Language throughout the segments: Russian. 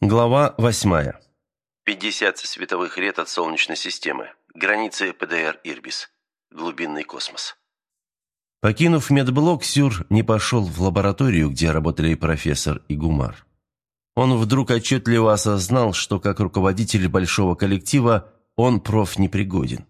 Глава восьмая. 50 световых лет от Солнечной системы. Границы ПДР Ирбис. Глубинный космос. Покинув медблок, Сюр не пошел в лабораторию, где работали профессор и Гумар. Он вдруг отчетливо осознал, что как руководитель большого коллектива он проф непригоден.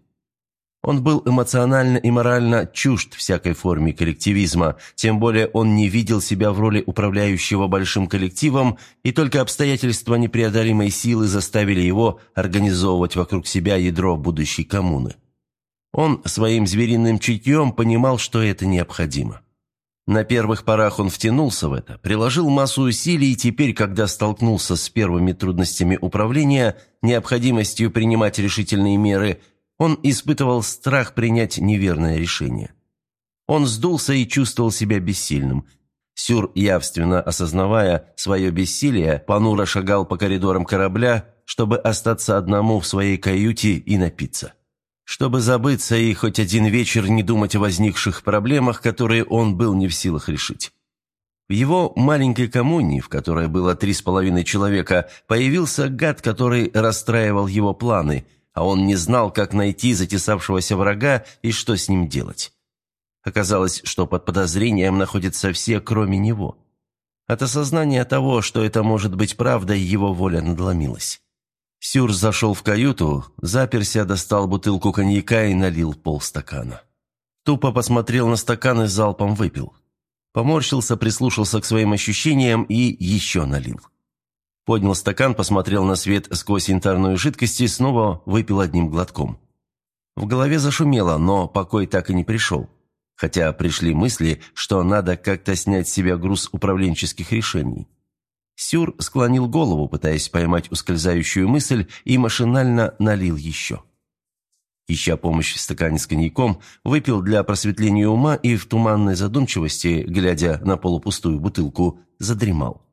Он был эмоционально и морально чужд всякой форме коллективизма, тем более он не видел себя в роли управляющего большим коллективом, и только обстоятельства непреодолимой силы заставили его организовывать вокруг себя ядро будущей коммуны. Он своим звериным чутьем понимал, что это необходимо. На первых порах он втянулся в это, приложил массу усилий, и теперь, когда столкнулся с первыми трудностями управления, необходимостью принимать решительные меры – он испытывал страх принять неверное решение. Он сдулся и чувствовал себя бессильным. Сюр, явственно осознавая свое бессилие, понуро шагал по коридорам корабля, чтобы остаться одному в своей каюте и напиться. Чтобы забыться и хоть один вечер не думать о возникших проблемах, которые он был не в силах решить. В его маленькой коммуне, в которой было три с половиной человека, появился гад, который расстраивал его планы – а он не знал, как найти затесавшегося врага и что с ним делать. Оказалось, что под подозрением находятся все, кроме него. От осознания того, что это может быть правдой, его воля надломилась. Сюр зашел в каюту, заперся, достал бутылку коньяка и налил полстакана. Тупо посмотрел на стакан и залпом выпил. Поморщился, прислушался к своим ощущениям и еще налил. Поднял стакан, посмотрел на свет сквозь янтарную жидкость и снова выпил одним глотком. В голове зашумело, но покой так и не пришел. Хотя пришли мысли, что надо как-то снять с себя груз управленческих решений. Сюр склонил голову, пытаясь поймать ускользающую мысль, и машинально налил еще. Ища помощь в стакане с коньяком, выпил для просветления ума и в туманной задумчивости, глядя на полупустую бутылку, задремал.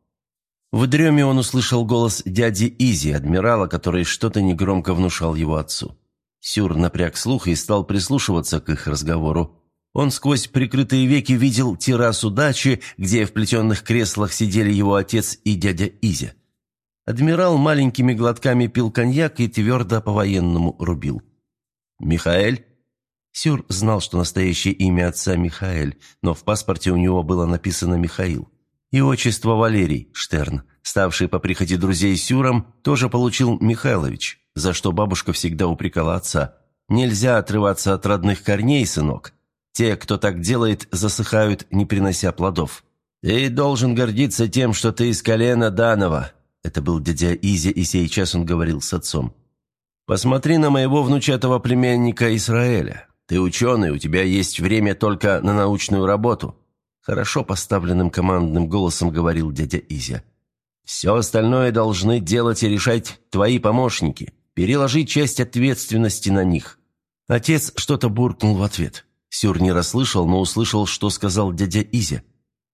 В дреме он услышал голос дяди Изи, адмирала, который что-то негромко внушал его отцу. Сюр напряг слух и стал прислушиваться к их разговору. Он сквозь прикрытые веки видел террасу дачи, где в плетенных креслах сидели его отец и дядя Изя. Адмирал маленькими глотками пил коньяк и твердо по-военному рубил. «Михаэль?» Сюр знал, что настоящее имя отца Михаэль, но в паспорте у него было написано «Михаил». И отчество Валерий Штерн, ставший по прихоти друзей Сюром, тоже получил Михайлович, за что бабушка всегда упрекала отца. «Нельзя отрываться от родных корней, сынок. Те, кто так делает, засыхают, не принося плодов. Ты должен гордиться тем, что ты из колена Данова». Это был дядя Изи, и сейчас он говорил с отцом. «Посмотри на моего внучатого племянника Израиля. Ты ученый, у тебя есть время только на научную работу. Хорошо поставленным командным голосом говорил дядя Изя. «Все остальное должны делать и решать твои помощники. Переложи часть ответственности на них». Отец что-то буркнул в ответ. Сюр не расслышал, но услышал, что сказал дядя Изя.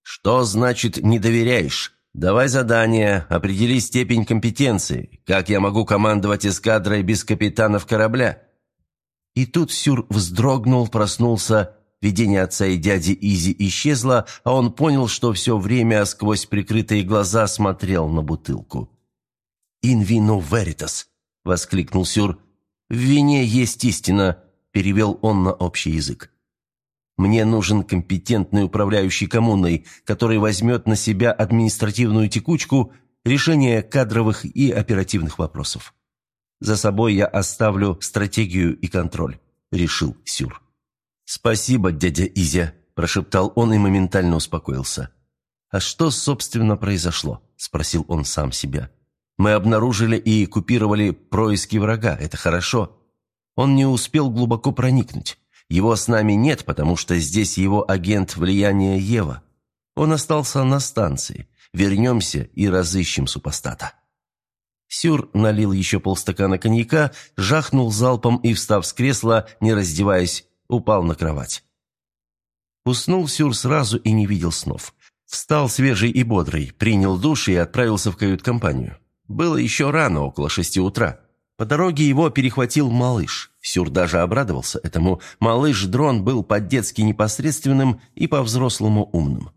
«Что значит «не доверяешь»? Давай задание, определи степень компетенции. Как я могу командовать эскадрой без капитанов корабля?» И тут Сюр вздрогнул, проснулся Видение отца и дяди Изи исчезло, а он понял, что все время сквозь прикрытые глаза смотрел на бутылку. «In vino veritas!» — воскликнул Сюр. «В вине есть истина», — перевел он на общий язык. «Мне нужен компетентный управляющий коммуной, который возьмет на себя административную текучку, решение кадровых и оперативных вопросов. За собой я оставлю стратегию и контроль», — решил Сюр. «Спасибо, дядя Изя», – прошептал он и моментально успокоился. «А что, собственно, произошло?» – спросил он сам себя. «Мы обнаружили и купировали происки врага, это хорошо. Он не успел глубоко проникнуть. Его с нами нет, потому что здесь его агент влияния Ева. Он остался на станции. Вернемся и разыщем супостата». Сюр налил еще полстакана коньяка, жахнул залпом и, встав с кресла, не раздеваясь, упал на кровать. Уснул Сюр сразу и не видел снов. Встал свежий и бодрый, принял душ и отправился в кают-компанию. Было еще рано, около шести утра. По дороге его перехватил малыш. Сюр даже обрадовался этому. Малыш-дрон был по-детски непосредственным и по-взрослому умным.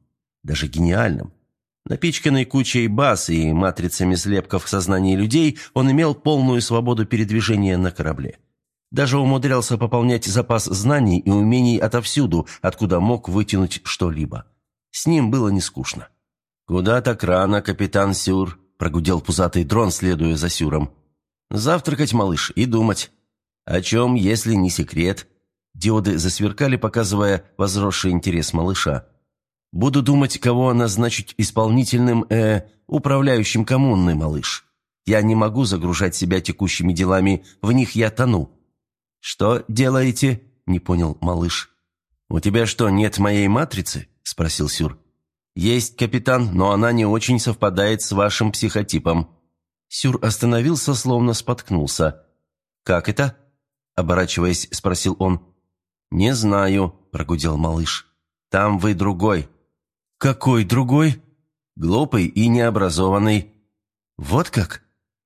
Даже гениальным. Напичканный кучей баз и матрицами слепков в сознании людей, он имел полную свободу передвижения на корабле. Даже умудрялся пополнять запас знаний и умений отовсюду, откуда мог вытянуть что-либо. С ним было не скучно. «Куда так рано, капитан Сюр?» – прогудел пузатый дрон, следуя за Сюром. «Завтракать, малыш, и думать. О чем, если не секрет?» Диоды засверкали, показывая возросший интерес малыша. «Буду думать, кого назначить исполнительным, э, управляющим коммунной, малыш. Я не могу загружать себя текущими делами, в них я тону». «Что делаете?» – не понял малыш. «У тебя что, нет моей матрицы?» – спросил Сюр. «Есть, капитан, но она не очень совпадает с вашим психотипом». Сюр остановился, словно споткнулся. «Как это?» – оборачиваясь, спросил он. «Не знаю», – прогудел малыш. «Там вы другой». «Какой другой?» «Глупый и необразованный». «Вот как?»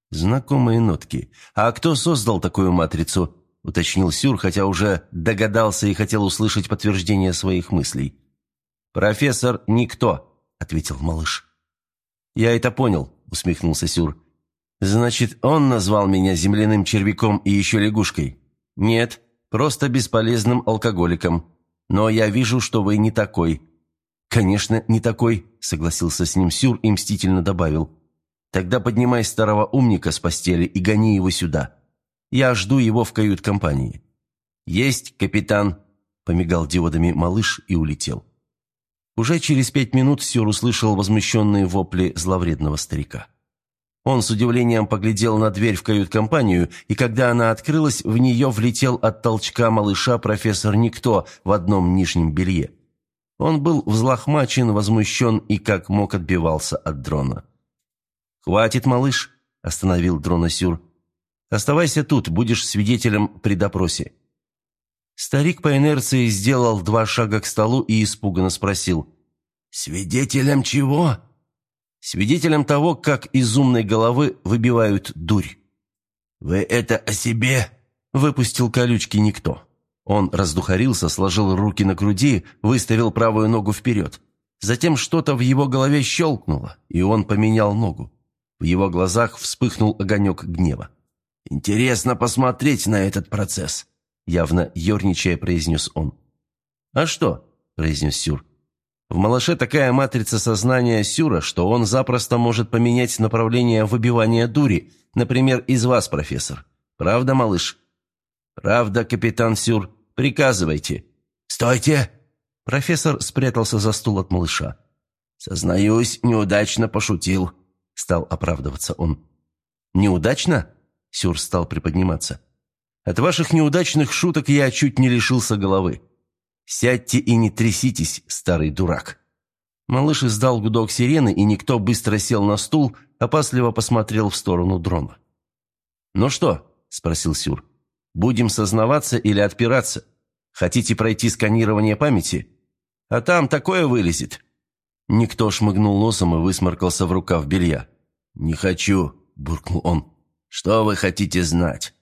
Знакомые нотки. «А кто создал такую матрицу?» – уточнил Сюр, хотя уже догадался и хотел услышать подтверждение своих мыслей. «Профессор Никто», – ответил малыш. «Я это понял», – усмехнулся Сюр. «Значит, он назвал меня земляным червяком и еще лягушкой?» «Нет, просто бесполезным алкоголиком. Но я вижу, что вы не такой». «Конечно, не такой», — согласился с ним Сюр и мстительно добавил. «Тогда поднимай старого умника с постели и гони его сюда. Я жду его в кают-компании». «Есть, капитан», — помигал диодами малыш и улетел. Уже через пять минут Сюр услышал возмущенные вопли зловредного старика. Он с удивлением поглядел на дверь в кают-компанию, и когда она открылась, в нее влетел от толчка малыша профессор Никто в одном нижнем белье. Он был взлохмачен, возмущен и как мог отбивался от дрона. «Хватит, малыш», – остановил дрона Сюр. «Оставайся тут, будешь свидетелем при допросе». Старик по инерции сделал два шага к столу и испуганно спросил. «Свидетелем чего?» свидетелем того, как из умной головы выбивают дурь. «Вы это о себе?» – выпустил колючки никто. Он раздухарился, сложил руки на груди, выставил правую ногу вперед. Затем что-то в его голове щелкнуло, и он поменял ногу. В его глазах вспыхнул огонек гнева. «Интересно посмотреть на этот процесс», – явно ерничая произнес он. «А что?» – произнес Сюр. В малыше такая матрица сознания Сюра, что он запросто может поменять направление выбивания дури, например, из вас, профессор. Правда, малыш? Правда, капитан Сюр. Приказывайте. Стойте! Профессор спрятался за стул от малыша. «Сознаюсь, неудачно пошутил», — стал оправдываться он. «Неудачно?» — Сюр стал приподниматься. «От ваших неудачных шуток я чуть не лишился головы. «Сядьте и не тряситесь, старый дурак!» Малыш издал гудок сирены, и никто быстро сел на стул, опасливо посмотрел в сторону дрона. «Ну что?» – спросил Сюр. «Будем сознаваться или отпираться? Хотите пройти сканирование памяти? А там такое вылезет!» Никто шмыгнул носом и высморкался в рукав белья. «Не хочу», – буркнул он. «Что вы хотите знать?»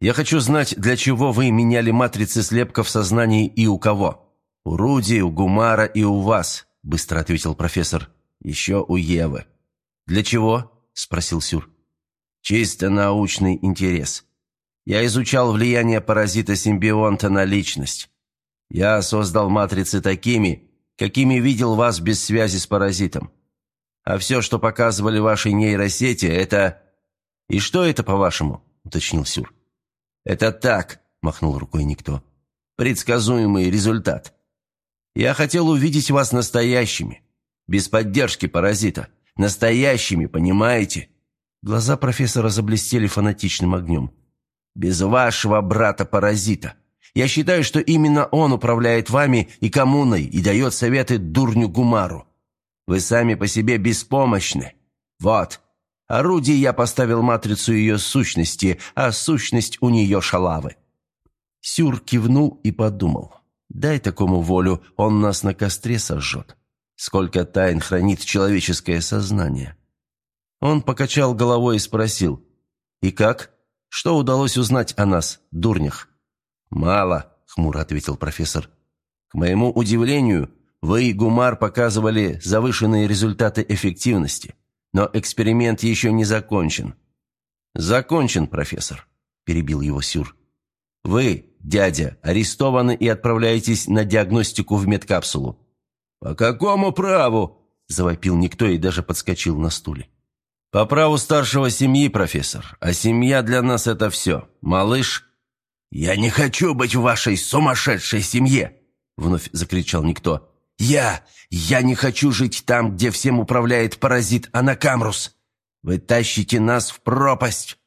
Я хочу знать, для чего вы меняли матрицы слепков в сознании и у кого. У Руди, у Гумара и у вас, быстро ответил профессор. Еще у Евы. Для чего? спросил Сюр. Чисто научный интерес. Я изучал влияние паразита-симбионта на личность. Я создал матрицы такими, какими видел вас без связи с паразитом. А все, что показывали вашей нейросети, это... И что это, по-вашему?» – уточнил Сюр. «Это так», – махнул рукой никто. «Предсказуемый результат. Я хотел увидеть вас настоящими, без поддержки паразита. Настоящими, понимаете?» Глаза профессора заблестели фанатичным огнем. «Без вашего брата-паразита. Я считаю, что именно он управляет вами и коммуной и дает советы дурню Гумару. Вы сами по себе беспомощны. Вот, Орудие я поставил матрицу ее сущности, а сущность у нее шалавы». Сюр кивнул и подумал. «Дай такому волю, он нас на костре сожжет. Сколько тайн хранит человеческое сознание». Он покачал головой и спросил. «И как? Что удалось узнать о нас, дурнях?» «Мало», — хмуро ответил профессор. «К моему удивлению, вы и Гумар показывали завышенные результаты эффективности, но эксперимент еще не закончен». «Закончен, профессор», – перебил его Сюр. «Вы, дядя, арестованы и отправляетесь на диагностику в медкапсулу». «По какому праву?» – завопил никто и даже подскочил на стуле. «По праву старшего семьи, профессор, а семья для нас – это все. Малыш...» «Я не хочу быть в вашей сумасшедшей семье!» – вновь закричал никто. «Я... я не хочу жить там, где всем управляет паразит Анакамрус! Вы тащите нас в пропасть!»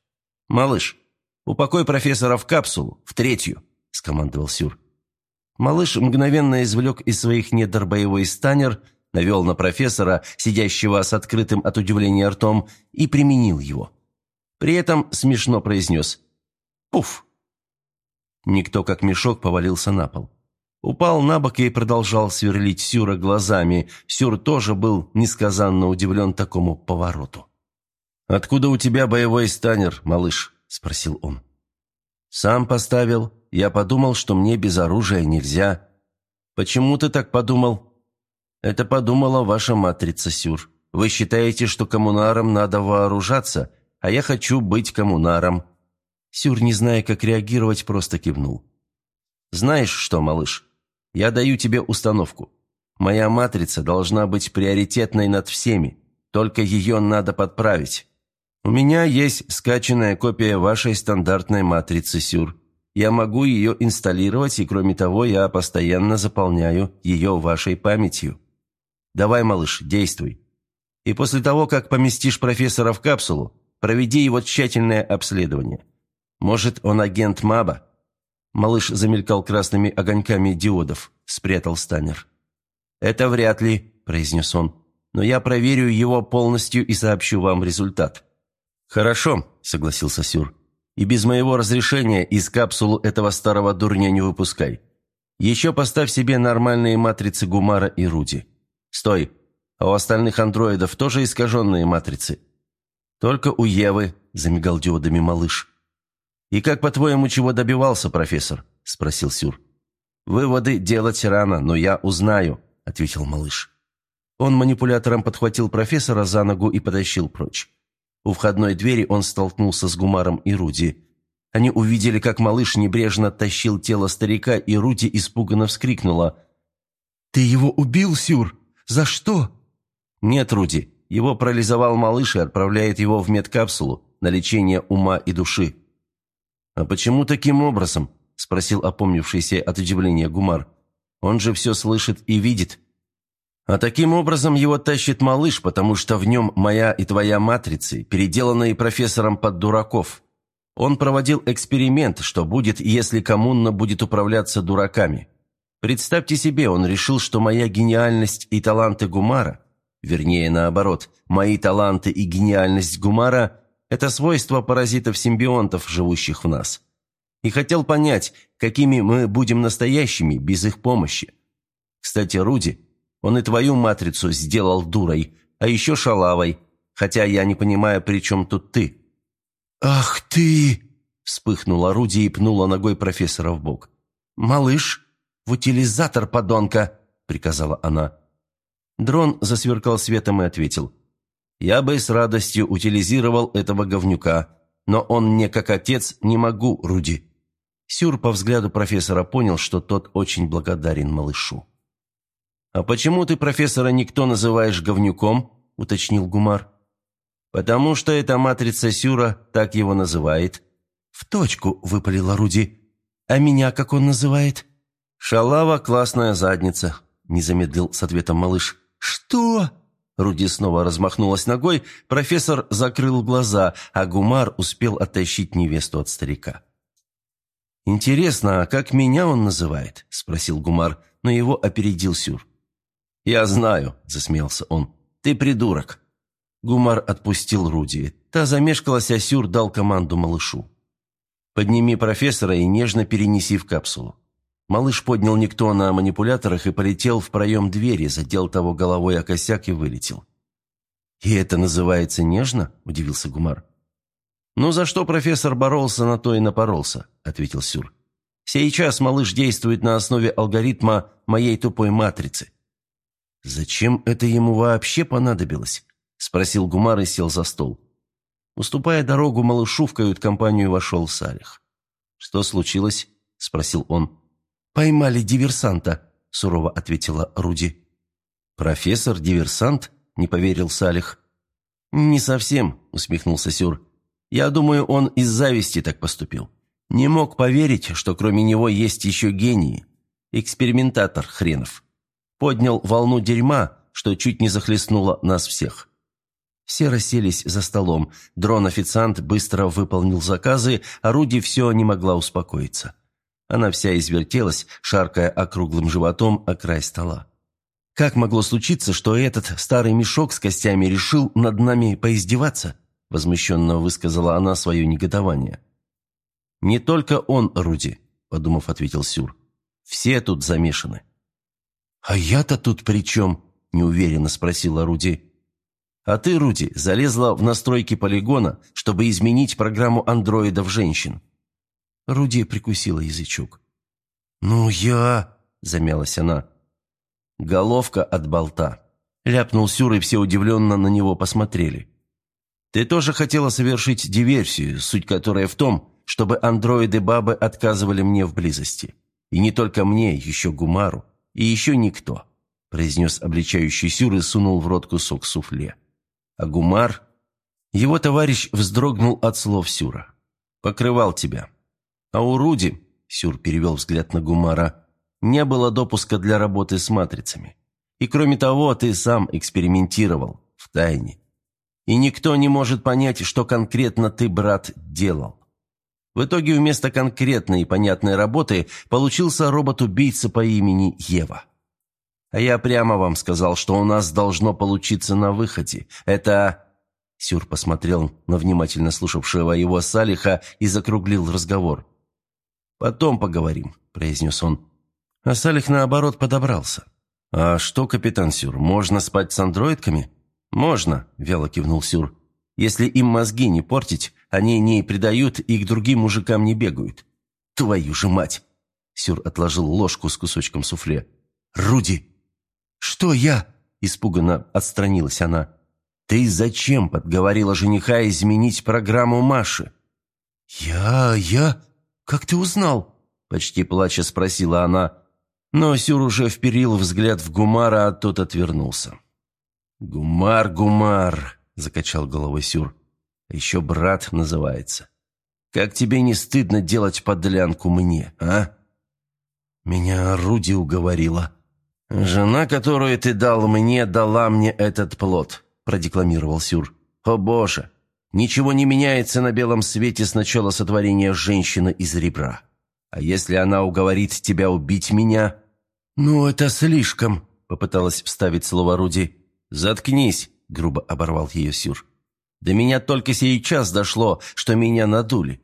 «Малыш, упокой профессора в капсулу, в третью!» – скомандовал Сюр. Малыш мгновенно извлек из своих недр боевой станер – навел на профессора, сидящего с открытым от удивления ртом, и применил его. При этом смешно произнес «Пуф!». Никто, как мешок, повалился на пол. Упал на бок и продолжал сверлить Сюра глазами. Сюр тоже был несказанно удивлен такому повороту. «Откуда у тебя боевой станер, малыш?» – спросил он. «Сам поставил. Я подумал, что мне без оружия нельзя». «Почему ты так подумал?» Это подумала ваша матрица, Сюр. Вы считаете, что коммунарам надо вооружаться, а я хочу быть коммунаром». Сюр, не зная, как реагировать, просто кивнул. «Знаешь что, малыш, я даю тебе установку. Моя матрица должна быть приоритетной над всеми, только ее надо подправить. У меня есть скачанная копия вашей стандартной матрицы, Сюр. Я могу ее инсталлировать, и кроме того, я постоянно заполняю ее вашей памятью. Давай, малыш, действуй. И после того, как поместишь профессора в капсулу, проведи его тщательное обследование. Может, он агент МАБа?» Малыш замелькал красными огоньками диодов, спрятал станер. «Это вряд ли», – произнес он. «Но я проверю его полностью и сообщу вам результат». «Хорошо», – согласился Сюр. «И без моего разрешения из капсулы этого старого дурня не выпускай. Еще поставь себе нормальные матрицы Гумара и Руди. «Стой! А у остальных андроидов тоже искаженные матрицы?» «Только у Евы», – замигал диодами малыш. «И как, по-твоему, чего добивался профессор?» – спросил Сюр. «Выводы делать рано, но я узнаю», – ответил малыш. Он манипулятором подхватил профессора за ногу и потащил прочь. У входной двери он столкнулся с Гумаром и Руди. Они увидели, как малыш небрежно тащил тело старика, и Руди испуганно вскрикнула. «Ты его убил, Сюр?» «За что?» «Нет, Руди. Его парализовал малыш и отправляет его в медкапсулу на лечение ума и души». «А почему таким образом?» – спросил опомнившийся от удивления Гумар. «Он же все слышит и видит». «А таким образом его тащит малыш, потому что в нем моя и твоя матрицы, переделанные профессором под дураков. Он проводил эксперимент, что будет, если коммуна будет управляться дураками. Представьте себе, он решил, что моя гениальность и таланты Гумара, вернее, наоборот, мои таланты и гениальность Гумара – это свойства паразитов-симбионтов, живущих в нас. И хотел понять, какими мы будем настоящими без их помощи. Кстати, Руди, он и твою матрицу сделал дурой, а еще шалавой, хотя я не понимаю, при чем тут ты». «Ах ты!» – вспыхнула Руди и пнула ногой профессора в бок. «Малыш, «В утилизатор, подонка!» – приказала она. Дрон засверкал светом и ответил. «Я бы с радостью утилизировал этого говнюка, но он мне как отец не могу, Руди». Сюр по взгляду профессора понял, что тот очень благодарен малышу. «А почему ты профессора никто называешь говнюком?» – уточнил Гумар. «Потому что эта матрица Сюра так его называет». «В точку», – выпалила Руди. «А меня как он называет?» «Шалава – классная задница», – не замедлил с ответом малыш. «Что?» Руди снова размахнулась ногой, профессор закрыл глаза, а Гумар успел оттащить невесту от старика. «Интересно, а как меня он называет?» – спросил Гумар, но его опередил Сюр. «Я знаю», – засмеялся он. «Ты придурок». Гумар отпустил Руди. Та замешкалась, а Сюр дал команду малышу. «Подними профессора и нежно перенеси в капсулу». Малыш поднял никто на манипуляторах и полетел в проем двери, задел того головой о косяк и вылетел. «И это называется нежно?» – удивился Гумар. «Ну, за что профессор боролся, на то и напоролся», – ответил Сюр. «Сейчас малыш действует на основе алгоритма моей тупой матрицы. «Зачем это ему вообще понадобилось?» – спросил Гумар и сел за стол. Уступая дорогу малышу, в кают-компанию вошел Салих. «Что случилось?» – спросил он. «Поймали диверсанта», – сурово ответила Руди. «Профессор, диверсант?» – не поверил Салих. «Не совсем», – усмехнулся Сюр. «Я думаю, он из зависти так поступил. Не мог поверить, что кроме него есть еще гении. Экспериментатор хренов. Поднял волну дерьма, что чуть не захлестнуло нас всех». Все расселись за столом. Дрон-официант быстро выполнил заказы, а Руди все не могла успокоиться. Она вся извертелась, шаркая округлым животом о край стола. «Как могло случиться, что этот старый мешок с костями решил над нами поиздеваться?» Возмущенно высказала она свое негодование. «Не только он, Руди», — подумав, ответил Сюр. «Все тут замешаны». «А я-то тут при чем?» – неуверенно спросила Руди. А ты, Руди, залезла в настройки полигона, чтобы изменить программу андроидов женщин». Руди прикусила язычок. «Ну я...» – замялась она. «Головка от болта». Ляпнул Сюр, и все удивленно на него посмотрели. «Ты тоже хотела совершить диверсию, суть которой в том, чтобы андроиды-бабы отказывали мне в близости. И не только мне, еще Гумару, и еще никто», – произнес обличающий Сюр и сунул в рот кусок суфле. А Гумар... Его товарищ вздрогнул от слов Сюра. «Покрывал тебя. А у Руди...» Сюр перевел взгляд на Гумара. «Не было допуска для работы с матрицами. И кроме того, ты сам экспериментировал в тайне. И никто не может понять, что конкретно ты, брат, делал. В итоге вместо конкретной и понятной работы получился робот-убийца по имени Ева. А я прямо вам сказал, что у нас должно получиться на выходе. Это...» Сюр посмотрел на внимательно слушавшего его Салиха и закруглил разговор. «Потом поговорим», — произнес он. А Салих, наоборот, подобрался. «А что, капитан Сюр, можно спать с андроидками?» «Можно», — вяло кивнул Сюр. «Если им мозги не портить, они не предают и к другим мужикам не бегают». «Твою же мать!» Сюр отложил ложку с кусочком суфле. «Руди, «Что я?» – испуганно отстранилась она. «Ты зачем подговорила жениха изменить программу Маши?» «Я... я... Как ты узнал?» – почти плача спросила она. Но Сюр уже вперил взгляд в Гумара, а тот отвернулся. «Гумар, Гумар!» – закачал головой Сюр. «А «Еще брат называется. Как тебе не стыдно делать подлянку мне, а?» «Меня Руди уговорила», «Жена, которую ты дал мне, дала мне этот плод», – продекламировал Сюр. «О боже! Ничего не меняется на белом свете с начала сотворения женщины из ребра. А если она уговорит тебя убить меня...» «Ну, это слишком», – попыталась вставить слово Руди. «Заткнись», – грубо оборвал ее Сюр. «До меня только сейчас дошло, что меня надули.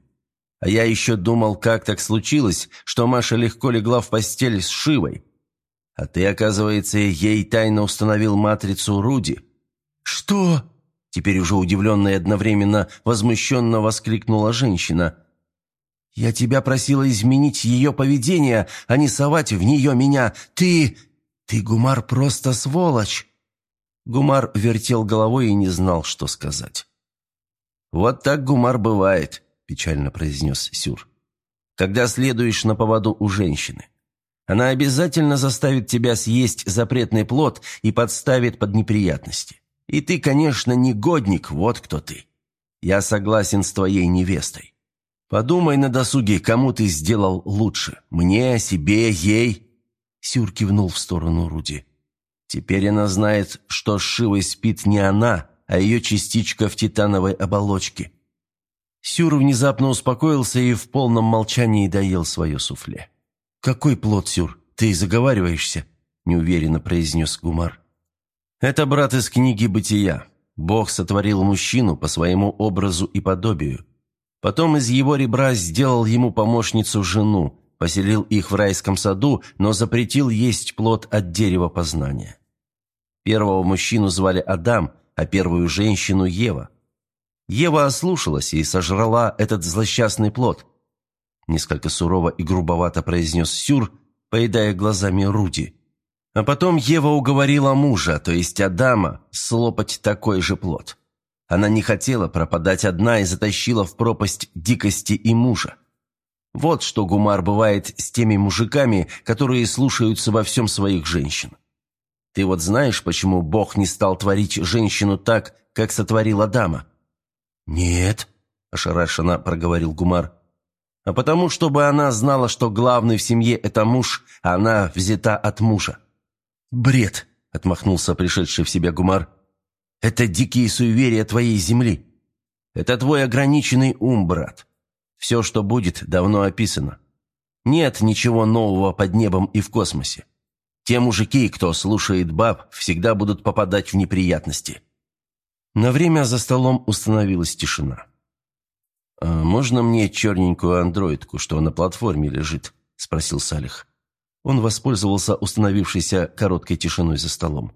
А я еще думал, как так случилось, что Маша легко легла в постель с Шивой. А ты, оказывается, ей тайно установил матрицу Руди». «Что?» Теперь уже удивленно и одновременно возмущенно воскликнула женщина. «Я тебя просила изменить ее поведение, а не совать в нее меня. Ты... ты, Гумар, просто сволочь!» Гумар вертел головой и не знал, что сказать. «Вот так Гумар бывает», – печально произнес Сюр. «Когда следуешь на поводу у женщины. Она обязательно заставит тебя съесть запретный плод и подставит под неприятности. И ты, конечно, негодник, вот кто ты. Я согласен с твоей невестой. Подумай на досуге, кому ты сделал лучше. Мне, себе, ей?» Сюр кивнул в сторону Руди. «Теперь она знает, что с Шивой спит не она, а ее частичка в титановой оболочке». Сюр внезапно успокоился и в полном молчании доел свое суфле. «Какой плод, Сюр? Ты заговариваешься?» – неуверенно произнес Гумар. «Это брат из книги «Бытия». Бог сотворил мужчину по своему образу и подобию. Потом из его ребра сделал ему помощницу жену, поселил их в райском саду, но запретил есть плод от дерева познания. Первого мужчину звали Адам, а первую женщину – Ева. Ева ослушалась и сожрала этот злосчастный плод – Несколько сурово и грубовато произнес Сюр, поедая глазами Руди. А потом Ева уговорила мужа, то есть Адама, слопать такой же плод. Она не хотела пропадать одна и затащила в пропасть дикости и мужа. Вот что Гумар бывает с теми мужиками, которые слушаются во всем своих женщин. Ты вот знаешь, почему Бог не стал творить женщину так, как сотворил Адама?» «Нет», – ошарашенно проговорил Гумар. «А потому, чтобы она знала, что главный в семье – это муж, а она взята от мужа». «Бред», – отмахнулся пришедший в себя Гумар. Это дикие суеверия твоей земли. Это твой ограниченный ум, брат. Все, что будет, давно описано. Нет ничего нового под небом и в космосе. Те мужики, кто слушает баб, всегда будут попадать в неприятности». На время за столом установилась тишина. «А можно мне черненькую андроидку, что на платформе лежит?» – спросил Салих. Он воспользовался установившейся короткой тишиной за столом.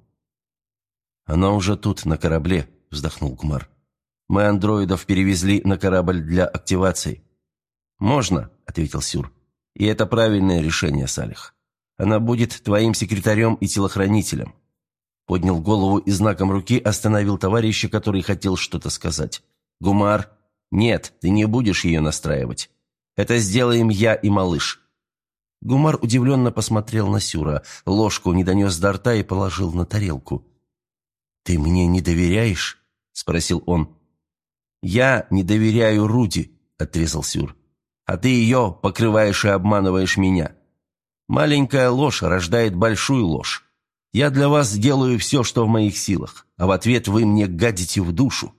«Она уже тут, на корабле», – вздохнул Гумар. «Мы андроидов перевезли на корабль для активации». «Можно», – ответил Сюр. «И это правильное решение, Салих. Она будет твоим секретарем и телохранителем». Поднял голову и знаком руки остановил товарища, который хотел что-то сказать. «Гумар, нет, ты не будешь ее настраивать. Это сделаем я и малыш». Гумар удивленно посмотрел на Сюра, ложку не донес до рта и положил на тарелку. «Ты мне не доверяешь?» – спросил он. «Я не доверяю Руди», – отрезал Сюр. «А ты ее покрываешь и обманываешь меня. Маленькая ложь рождает большую ложь. Я для вас делаю все, что в моих силах, а в ответ вы мне гадите в душу».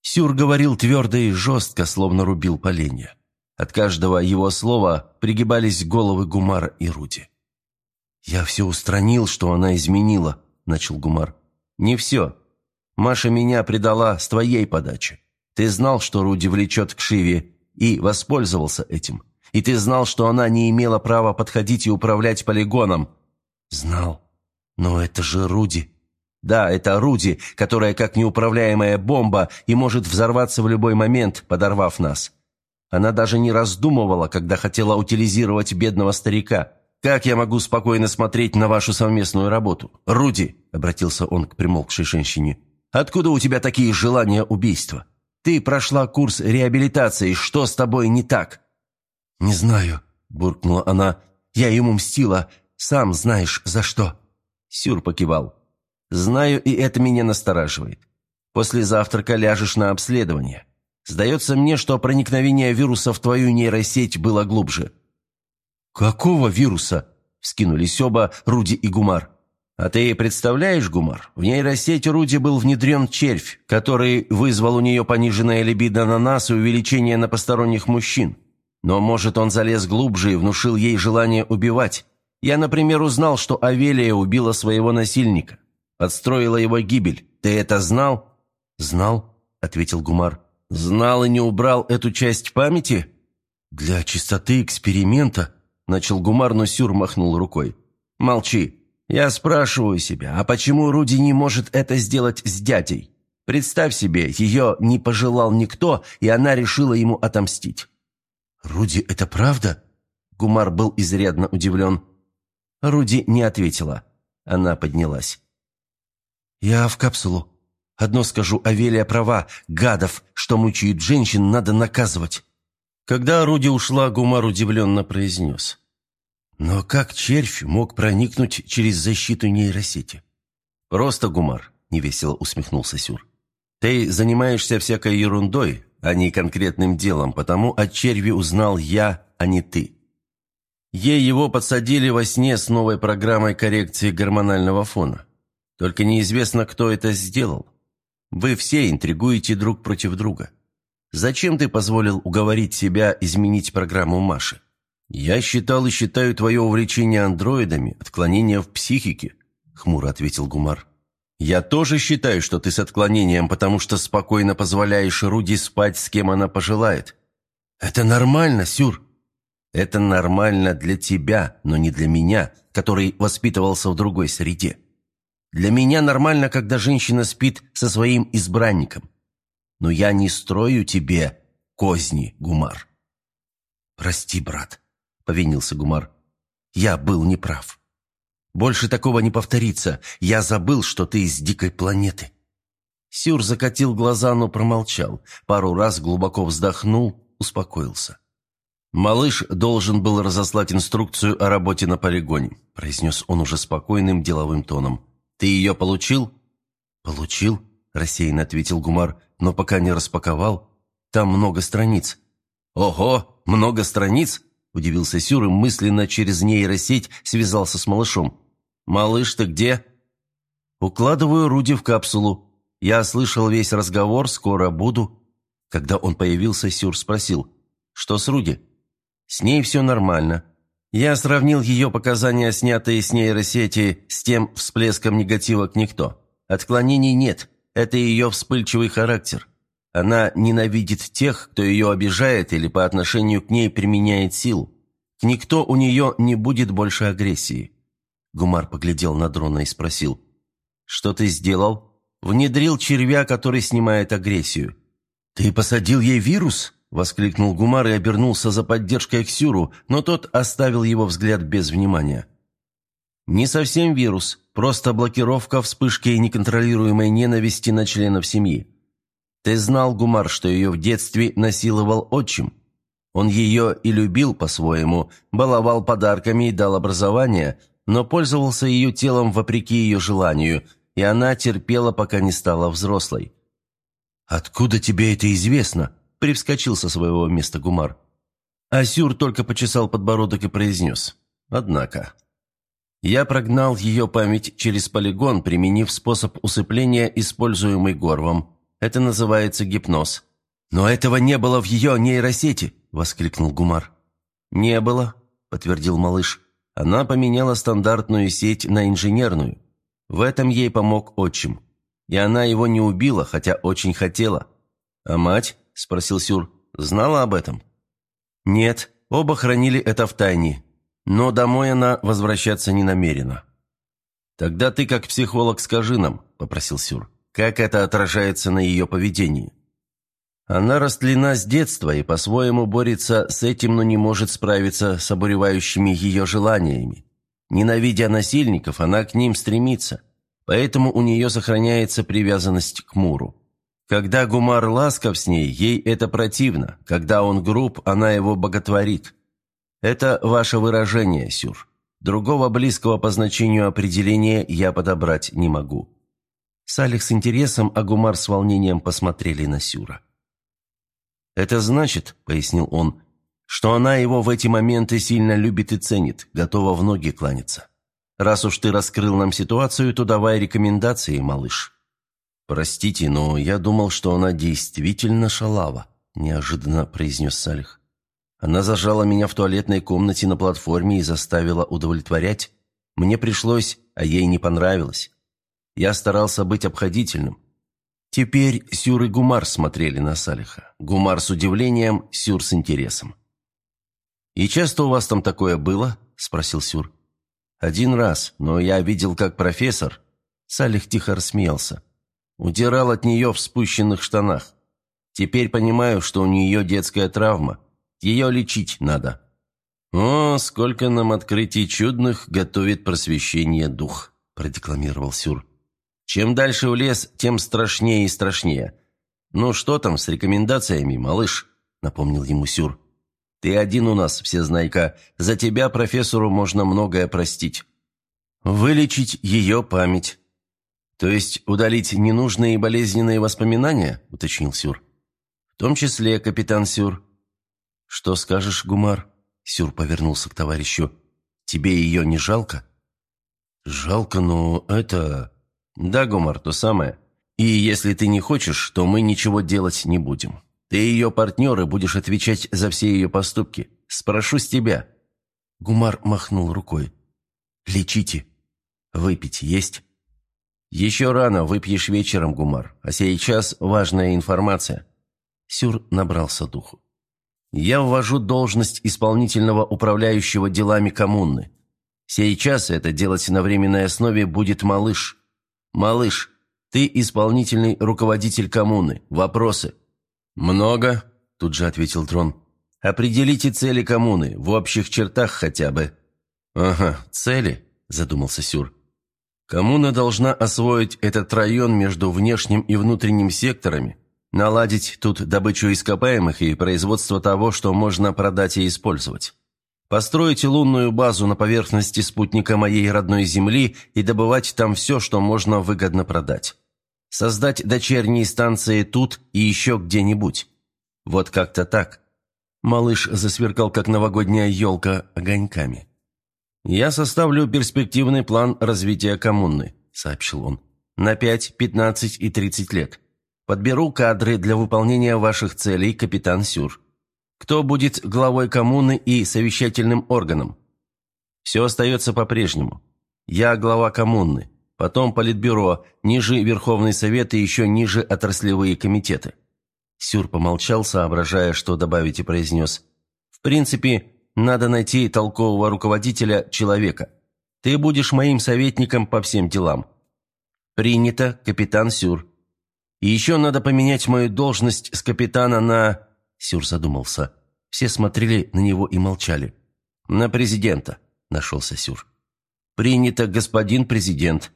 Сюр говорил твердо и жестко, словно рубил поленья. От каждого его слова пригибались головы Гумара и Руди. «Я все устранил, что она изменила», – начал Гумар. «Не все. Маша меня предала с твоей подачи. Ты знал, что Руди влечет к Шиве, и воспользовался этим. И ты знал, что она не имела права подходить и управлять полигоном». «Знал. Но это же Руди». «Да, это Руди, которая как неуправляемая бомба и может взорваться в любой момент, подорвав нас. Она даже не раздумывала, когда хотела утилизировать бедного старика. Как я могу спокойно смотреть на вашу совместную работу? Руди!» – обратился он к примолкшей женщине. «Откуда у тебя такие желания убийства? Ты прошла курс реабилитации, что с тобой не так?» «Не знаю», – буркнула она. «Я ему мстила. Сам знаешь, за что». Сюр покивал. «Знаю, и это меня настораживает. После завтрака ляжешь на обследование. Сдается мне, что проникновение вируса в твою нейросеть было глубже. «Какого вируса?» – вскинулись оба Руди и Гумар. «А ты представляешь, Гумар, в нейросеть Руди был внедрен червь, который вызвал у нее пониженное либидо на нас и увеличение на посторонних мужчин. Но, может, он залез глубже и внушил ей желание убивать. Я, например, узнал, что Авелия убила своего насильника. Подстроила его гибель. Ты это знал?» «Знал», – ответил Гумар. «Знал и не убрал эту часть памяти?» «Для чистоты эксперимента», Начал Гумар, но Сюр махнул рукой. «Молчи. Я спрашиваю себя, а почему Руди не может это сделать с дядей? Представь себе, ее не пожелал никто, и она решила ему отомстить». «Руди, это правда?» Гумар был изрядно удивлен. Руди не ответила. Она поднялась. «Я в капсулу. Одно скажу, Авелия права. Гадов, что мучают женщин, надо наказывать. Когда Руди ушла, Гумар удивленно произнес. «Но как червь мог проникнуть через защиту нейросети?» «Просто Гумар», — невесело усмехнулся Сюр. «Ты занимаешься всякой ерундой, а не конкретным делом, потому от черви узнал я, а не ты. Ей его подсадили во сне с новой программой коррекции гормонального фона. Только неизвестно, кто это сделал. Вы все интригуете друг против друга. Зачем ты позволил уговорить себя изменить программу Маши? Я считал и считаю твое увлечение андроидами, отклонение в психике, хмуро ответил Гумар. Я тоже считаю, что ты с отклонением, потому что спокойно позволяешь Руди спать с кем она пожелает. Это нормально, Сюр. Это нормально для тебя, но не для меня, который воспитывался в другой среде. Для меня нормально, когда женщина спит со своим избранником но я не строю тебе козни, Гумар». «Прости, брат», — повинился Гумар. «Я был неправ». Больше такого не повторится. Я забыл, что ты из дикой планеты». Сюр закатил глаза, но промолчал. Пару раз глубоко вздохнул, успокоился. «Малыш должен был разослать инструкцию о работе на полигоне», произнес он уже спокойным деловым тоном. «Ты ее получил?» «Получил», – рассеянно ответил Гумар, «но пока не распаковал. Там много страниц». «Ого, много страниц?» – удивился Сюр и мысленно через нейросеть связался с малышом. «Малыш, ты где?» «Укладываю Руди в капсулу. Я слышал весь разговор, скоро буду». Когда он появился, Сюр спросил, «Что с Руди?» «С ней все нормально. Я сравнил ее показания, снятые с нейросети, с тем всплеском негатива к никто. Отклонений нет. Это ее вспыльчивый характер. Она ненавидит тех, кто ее обижает или по отношению к ней применяет силу. Никто у нее не будет больше агрессии. Гумар поглядел на дрона и спросил. «Что ты сделал?» «Внедрил червя, который снимает агрессию». «Ты посадил ей вирус?» – воскликнул Гумар и обернулся за поддержкой к Сюру, но тот оставил его взгляд без внимания. «Не совсем вирус, просто блокировка вспышки неконтролируемой ненависти на членов семьи. Ты знал, Гумар, что ее в детстве насиловал отчим. Он ее и любил по-своему, баловал подарками и дал образование, но пользовался ее телом вопреки ее желанию, и она терпела, пока не стала взрослой. «Откуда тебе это известно?» – привскочил со своего места Гумар. Асюр только почесал подбородок и произнес. «Однако...» Я прогнал ее память через полигон, применив способ усыпления, используемый Горвом. Это называется гипноз. «Но этого не было в ее нейросети!» – воскликнул Гумар. «Не было», – подтвердил малыш. «Она поменяла стандартную сеть на инженерную. В этом ей помог отчим. И она его не убила, хотя очень хотела. А мать, – спросил Сюр, – знала об этом?» «Нет, оба хранили это в тайне, но домой она возвращаться не намерена». «Тогда ты, как психолог, скажи нам», – попросил Сюр. Как это отражается на ее поведении? Она растлена с детства и по-своему борется с этим, но не может справиться с обуревающими ее желаниями. Ненавидя насильников, она к ним стремится, поэтому у нее сохраняется привязанность к Муру. Когда Гумар ласков с ней, ей это противно. Когда он груб, она его боготворит. Это ваше выражение, Сюр. Другого близкого по значению определения я подобрать не могу. Салих с интересом, а Гумар с волнением посмотрели на Сюра. «Это значит, — пояснил он, — что она его в эти моменты сильно любит и ценит, готова в ноги кланяться. Раз уж ты раскрыл нам ситуацию, то давай рекомендации, малыш». «Простите, но я думал, что она действительно шалава», – неожиданно произнес Салих. «Она зажала меня в туалетной комнате на платформе и заставила удовлетворять. Мне пришлось, а ей не понравилось. Я старался быть обходительным. Теперь Сюр и Гумар смотрели на Салиха. Гумар с удивлением, Сюр с интересом. «И часто у вас там такое было?» – спросил Сюр. «Один раз, но я видел, как профессор...» Салих тихо рассмеялся. Удирал от нее в спущенных штанах. Теперь понимаю, что у нее детская травма. Ее лечить надо. «О, сколько нам открытий чудных готовит просвещение дух», – продекламировал Сюр. Чем дальше в лес, тем страшнее и страшнее. «Ну что там с рекомендациями, малыш?» – напомнил ему Сюр. «Ты один у нас, всезнайка. За тебя профессору можно многое простить. Вылечить ее память». «То есть удалить ненужные и болезненные воспоминания?» – уточнил Сюр. «В том числе, капитан Сюр». «Что скажешь, Гумар?» – Сюр повернулся к товарищу. «Тебе ее не жалко?» «Жалко, но это...» «Да, Гомар, то самое. И если ты не хочешь, то мы ничего делать не будем. Ты ее партнер и будешь отвечать за все ее поступки. Спрошу с тебя». Гумар махнул рукой. «Лечите. Выпить есть?» «Еще рано, выпьешь вечером, Гумар. А сейчас важная информация». Сюр набрался духу. «Я ввожу должность исполнительного управляющего делами коммуны. Сейчас это делать на временной основе будет малыш. «Малыш, ты исполнительный руководитель коммуны. Вопросы?» «Много», – тут же ответил Трон. «Определите цели коммуны, в общих чертах хотя бы». «Ага, цели. – задумался Сюр. «Коммуна должна освоить этот район между внешним и внутренним секторами, наладить тут добычу ископаемых и производство того, что можно продать и использовать. Построить лунную базу на поверхности спутника моей родной Земли и добывать там все, что можно выгодно продать. Создать дочерние станции тут и еще где-нибудь. Вот как-то так». Малыш засверкал, как новогодняя елка, огоньками. «Я составлю перспективный план развития коммуны», – сообщил он. «На 5, 15 и 30 лет. Подберу кадры для выполнения ваших целей, капитан Сюр. Кто будет главой коммуны и совещательным органом? Все остается по-прежнему. Я глава коммуны, потом политбюро, ниже Верховный Совет и еще ниже отраслевые комитеты». Сюр помолчал, соображая, что добавить, и произнес. «В принципе, надо найти толкового руководителя, человека. Ты будешь моим советником по всем делам». «Принято, капитан Сюр». «И еще надо поменять мою должность с капитана на...» Сюр задумался. Все смотрели на него и молчали. «На президента», – нашелся Сюр. «Принято, господин президент.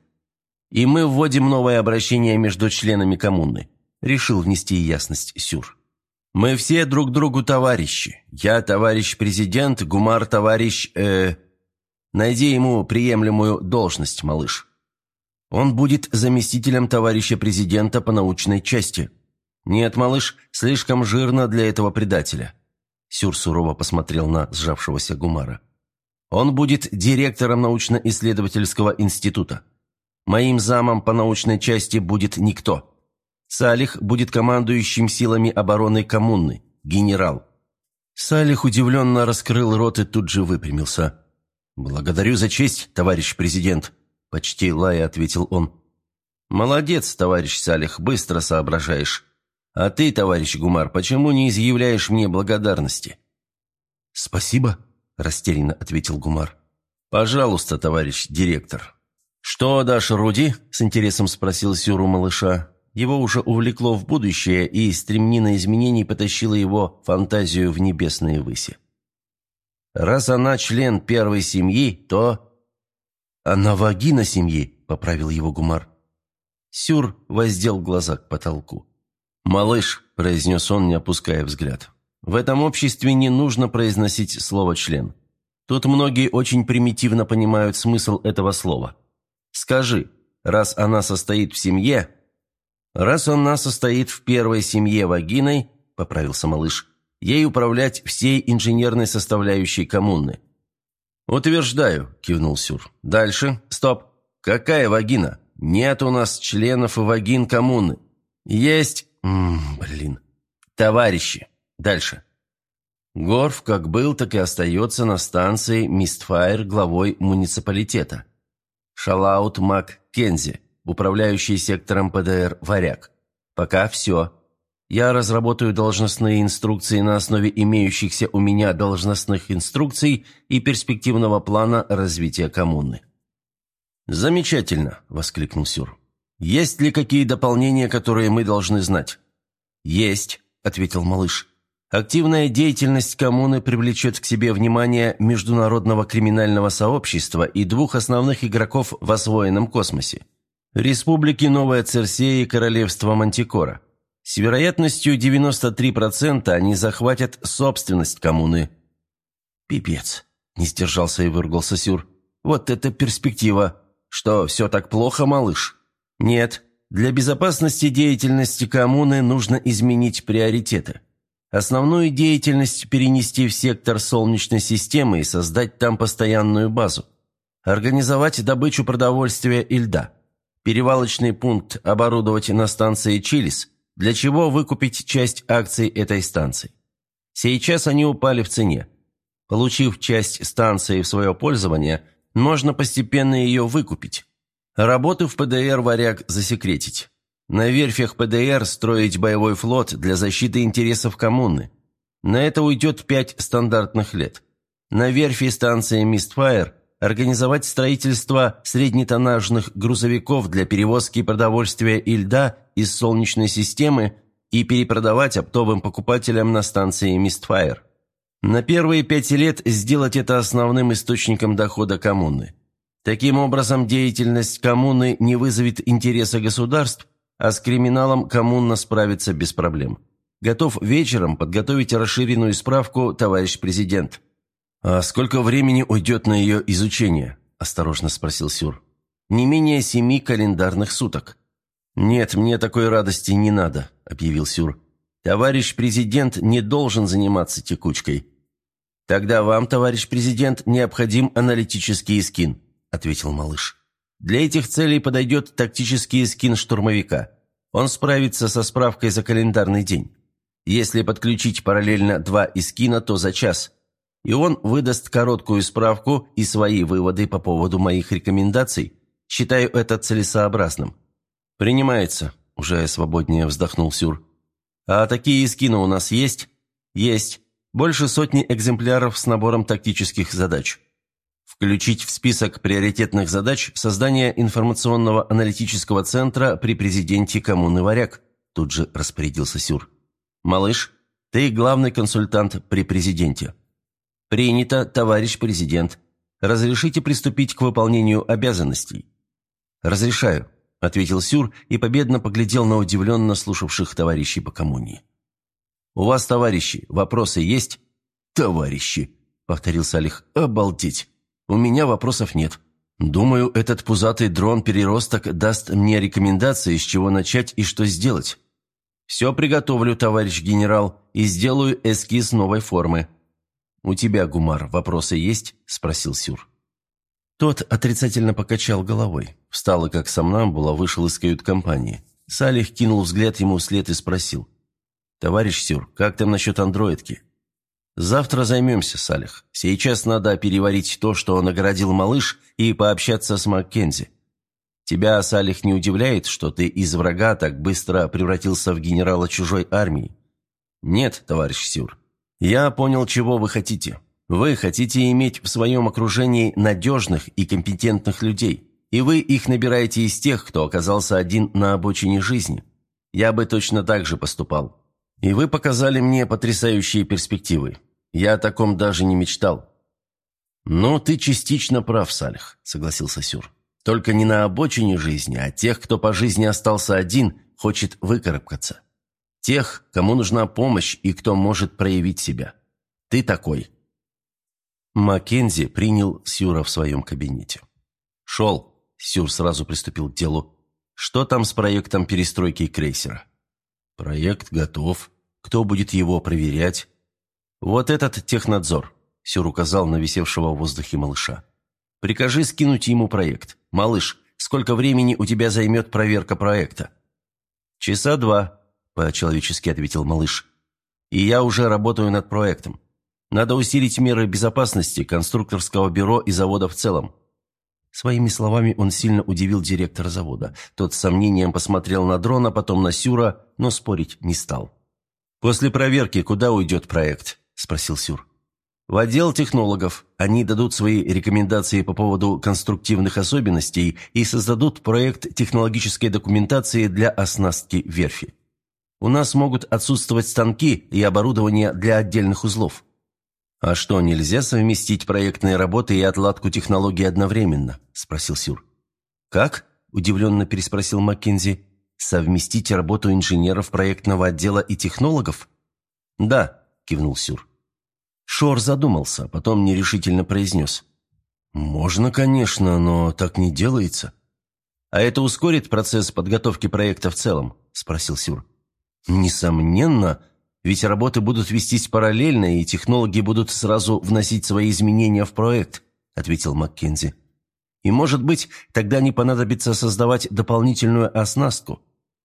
И мы вводим новое обращение между членами коммуны решил внести ясность Сюр. «Мы все друг другу товарищи. Я товарищ президент, Гумар товарищ... Э, найди ему приемлемую должность, малыш. Он будет заместителем товарища президента по научной части. Нет, малыш, слишком жирно для этого предателя». Сюр сурово посмотрел на сжавшегося Гумара. «Он будет директором научно-исследовательского института. Моим замом по научной части будет никто». Салих будет командующим силами обороны коммуны, генерал». Салих удивленно раскрыл рот и тут же выпрямился. «Благодарю за честь, товарищ президент», – почти лая ответил он. «Молодец, товарищ Салих, быстро соображаешь. А ты, товарищ Гумар, почему не изъявляешь мне благодарности?» «Спасибо», – растерянно ответил Гумар. «Пожалуйста, товарищ директор». «Что дашь Руди?» – с интересом спросил Сюру малыша. Его уже увлекло в будущее, и стремнина изменений потащила его фантазию в небесные выси. «Раз она член первой семьи, то...» «Она вагина семьи», — поправил его Гумар. Сюр воздел глаза к потолку. «Малыш», — произнес он, не опуская взгляд, — «в этом обществе не нужно произносить слово «член». Тут многие очень примитивно понимают смысл этого слова. Скажи, раз она состоит в семье, «Раз она состоит в первой семье вагиной», – поправился малыш, – «ей управлять всей инженерной составляющей коммуны». «Утверждаю», – кивнул Сюр. «Дальше. Стоп. Какая вагина? Нет у нас членов вагин коммуны. Есть... М -м, блин. Товарищи. Дальше». Горф как был, так и остается на станции Мистфайр главой муниципалитета. Шалаут Мак Кензи – управляющий сектором ПДР «Варяг». Пока все. Я разработаю должностные инструкции на основе имеющихся у меня должностных инструкций и перспективного плана развития коммуны. «Замечательно!» – воскликнул Сюр. «Есть ли какие дополнения, которые мы должны знать?» «Есть», – ответил малыш. «Активная деятельность коммуны привлечет к себе внимание международного криминального сообщества и двух основных игроков в освоенном космосе Республики Новая Церсея и Королевство Мантикора. С вероятностью 93% они захватят собственность коммуны. «Пипец!» – не сдержался и выругался Сюр. «Вот это перспектива! Что, все так плохо, малыш?» «Нет. Для безопасности деятельности коммуны нужно изменить приоритеты. Основную деятельность перенести в сектор Солнечной системы и создать там постоянную базу. Организовать добычу продовольствия и льда» перевалочный пункт оборудовать на станции Чилис, для чего выкупить часть акций этой станции. Сейчас они упали в цене. Получив часть станции в свое пользование, можно постепенно ее выкупить. Работы в ПДР «Варяг» засекретить. На верфях ПДР строить боевой флот для защиты интересов коммуны. На это уйдет пять стандартных лет. На верфи станции «Мистфайр» организовать строительство среднетоннажных грузовиков для перевозки продовольствия и льда из Солнечной системы и перепродавать оптовым покупателям на станции Мистфайр. На первые пять лет сделать это основным источником дохода коммуны. Таким образом, деятельность коммуны не вызовет интереса государств, а с криминалом коммуна справится без проблем. Готов вечером подготовить расширенную справку, товарищ президент». «А сколько времени уйдет на ее изучение?» – осторожно спросил Сюр. «Не менее семи календарных суток». «Нет, мне такой радости не надо», – объявил Сюр. «Товарищ президент не должен заниматься текучкой». «Тогда вам, товарищ президент, необходим аналитический скин», – ответил малыш. «Для этих целей подойдет тактический скин штурмовика. Он справится со справкой за календарный день. Если подключить параллельно два искина, то за час. И он выдаст короткую справку и свои выводы по поводу моих рекомендаций. Считаю это целесообразным. «Принимается», – уже свободнее вздохнул Сюр. «А такие искины у нас есть?» «Есть. Больше сотни экземпляров с набором тактических задач. Включить в список приоритетных задач создание информационного аналитического центра при президенте коммуны Варяг», – тут же распорядился Сюр. «Малыш, ты главный консультант при президенте». «Принято, товарищ президент. Разрешите приступить к выполнению обязанностей?» «Разрешаю», — ответил Сюр и победно поглядел на удивленно слушавших товарищей по коммунии. «У вас, товарищи, вопросы есть?» «Товарищи», — повторил Салих, — «обалдеть! У меня вопросов нет. Думаю, этот пузатый дрон-переросток даст мне рекомендации, с чего начать и что сделать. «Все приготовлю, товарищ генерал, и сделаю эскиз новой формы». «У тебя, Гумар, вопросы есть?» – спросил Сюр. Тот отрицательно покачал головой. Встал и, как сомнамбула, вышел из кают-компании. Салих кинул взгляд ему вслед и спросил. «Товарищ Сюр, как там насчет андроидки?» «Завтра займемся, Салих. Сейчас надо переварить то, что наградил малыш, и пообщаться с Маккензи. Тебя, Салих, не удивляет, что ты из врага так быстро превратился в генерала чужой армии? Нет, товарищ Сюр. Я понял, чего вы хотите. Вы хотите иметь в своем окружении надежных и компетентных людей, и вы их набираете из тех, кто оказался один на обочине жизни. Я бы точно так же поступал. И вы показали мне потрясающие перспективы. Я о таком даже не мечтал». «Ну, ты частично прав, Салих», — согласился Сюр. Только не на обочине жизни, а тех, кто по жизни остался один, хочет выкарабкаться. Тех, кому нужна помощь и кто может проявить себя. Ты такой. Маккензи принял Сюра в своем кабинете. «Шел», — Сюр сразу приступил к делу. «Что там с проектом перестройки крейсера?» «Проект готов. Кто будет его проверять?» «Вот этот технадзор», — Сюр указал на висевшего в воздухе малыша. «Прикажи скинуть ему проект. «Малыш, сколько времени у тебя займет проверка проекта?» «Часа два», – по-человечески ответил малыш. «И я уже работаю над проектом. Надо усилить меры безопасности конструкторского бюро и завода в целом». Своими словами он сильно удивил директора завода. Тот с сомнением посмотрел на дрона, потом на Сюра, но спорить не стал. «После проверки куда уйдет проект?» – спросил Сюр. В отдел технологов они дадут свои рекомендации по поводу конструктивных особенностей и создадут проект технологической документации для оснастки верфи. У нас могут отсутствовать станки и оборудование для отдельных узлов. «А что, нельзя совместить проектные работы и отладку технологий одновременно?» – спросил Сюр. «Как?» – удивленно переспросил Маккензи. «Совместить работу инженеров проектного отдела и технологов?» «Да», – кивнул Сюр. Шор задумался, потом нерешительно произнес. «Можно, конечно, но так не делается». «А это ускорит процесс подготовки проекта в целом?» – спросил Сюр. «Несомненно, ведь работы будут вестись параллельно, и технологи будут сразу вносить свои изменения в проект», – ответил Маккензи. «И, может быть, тогда не понадобится создавать дополнительную оснастку.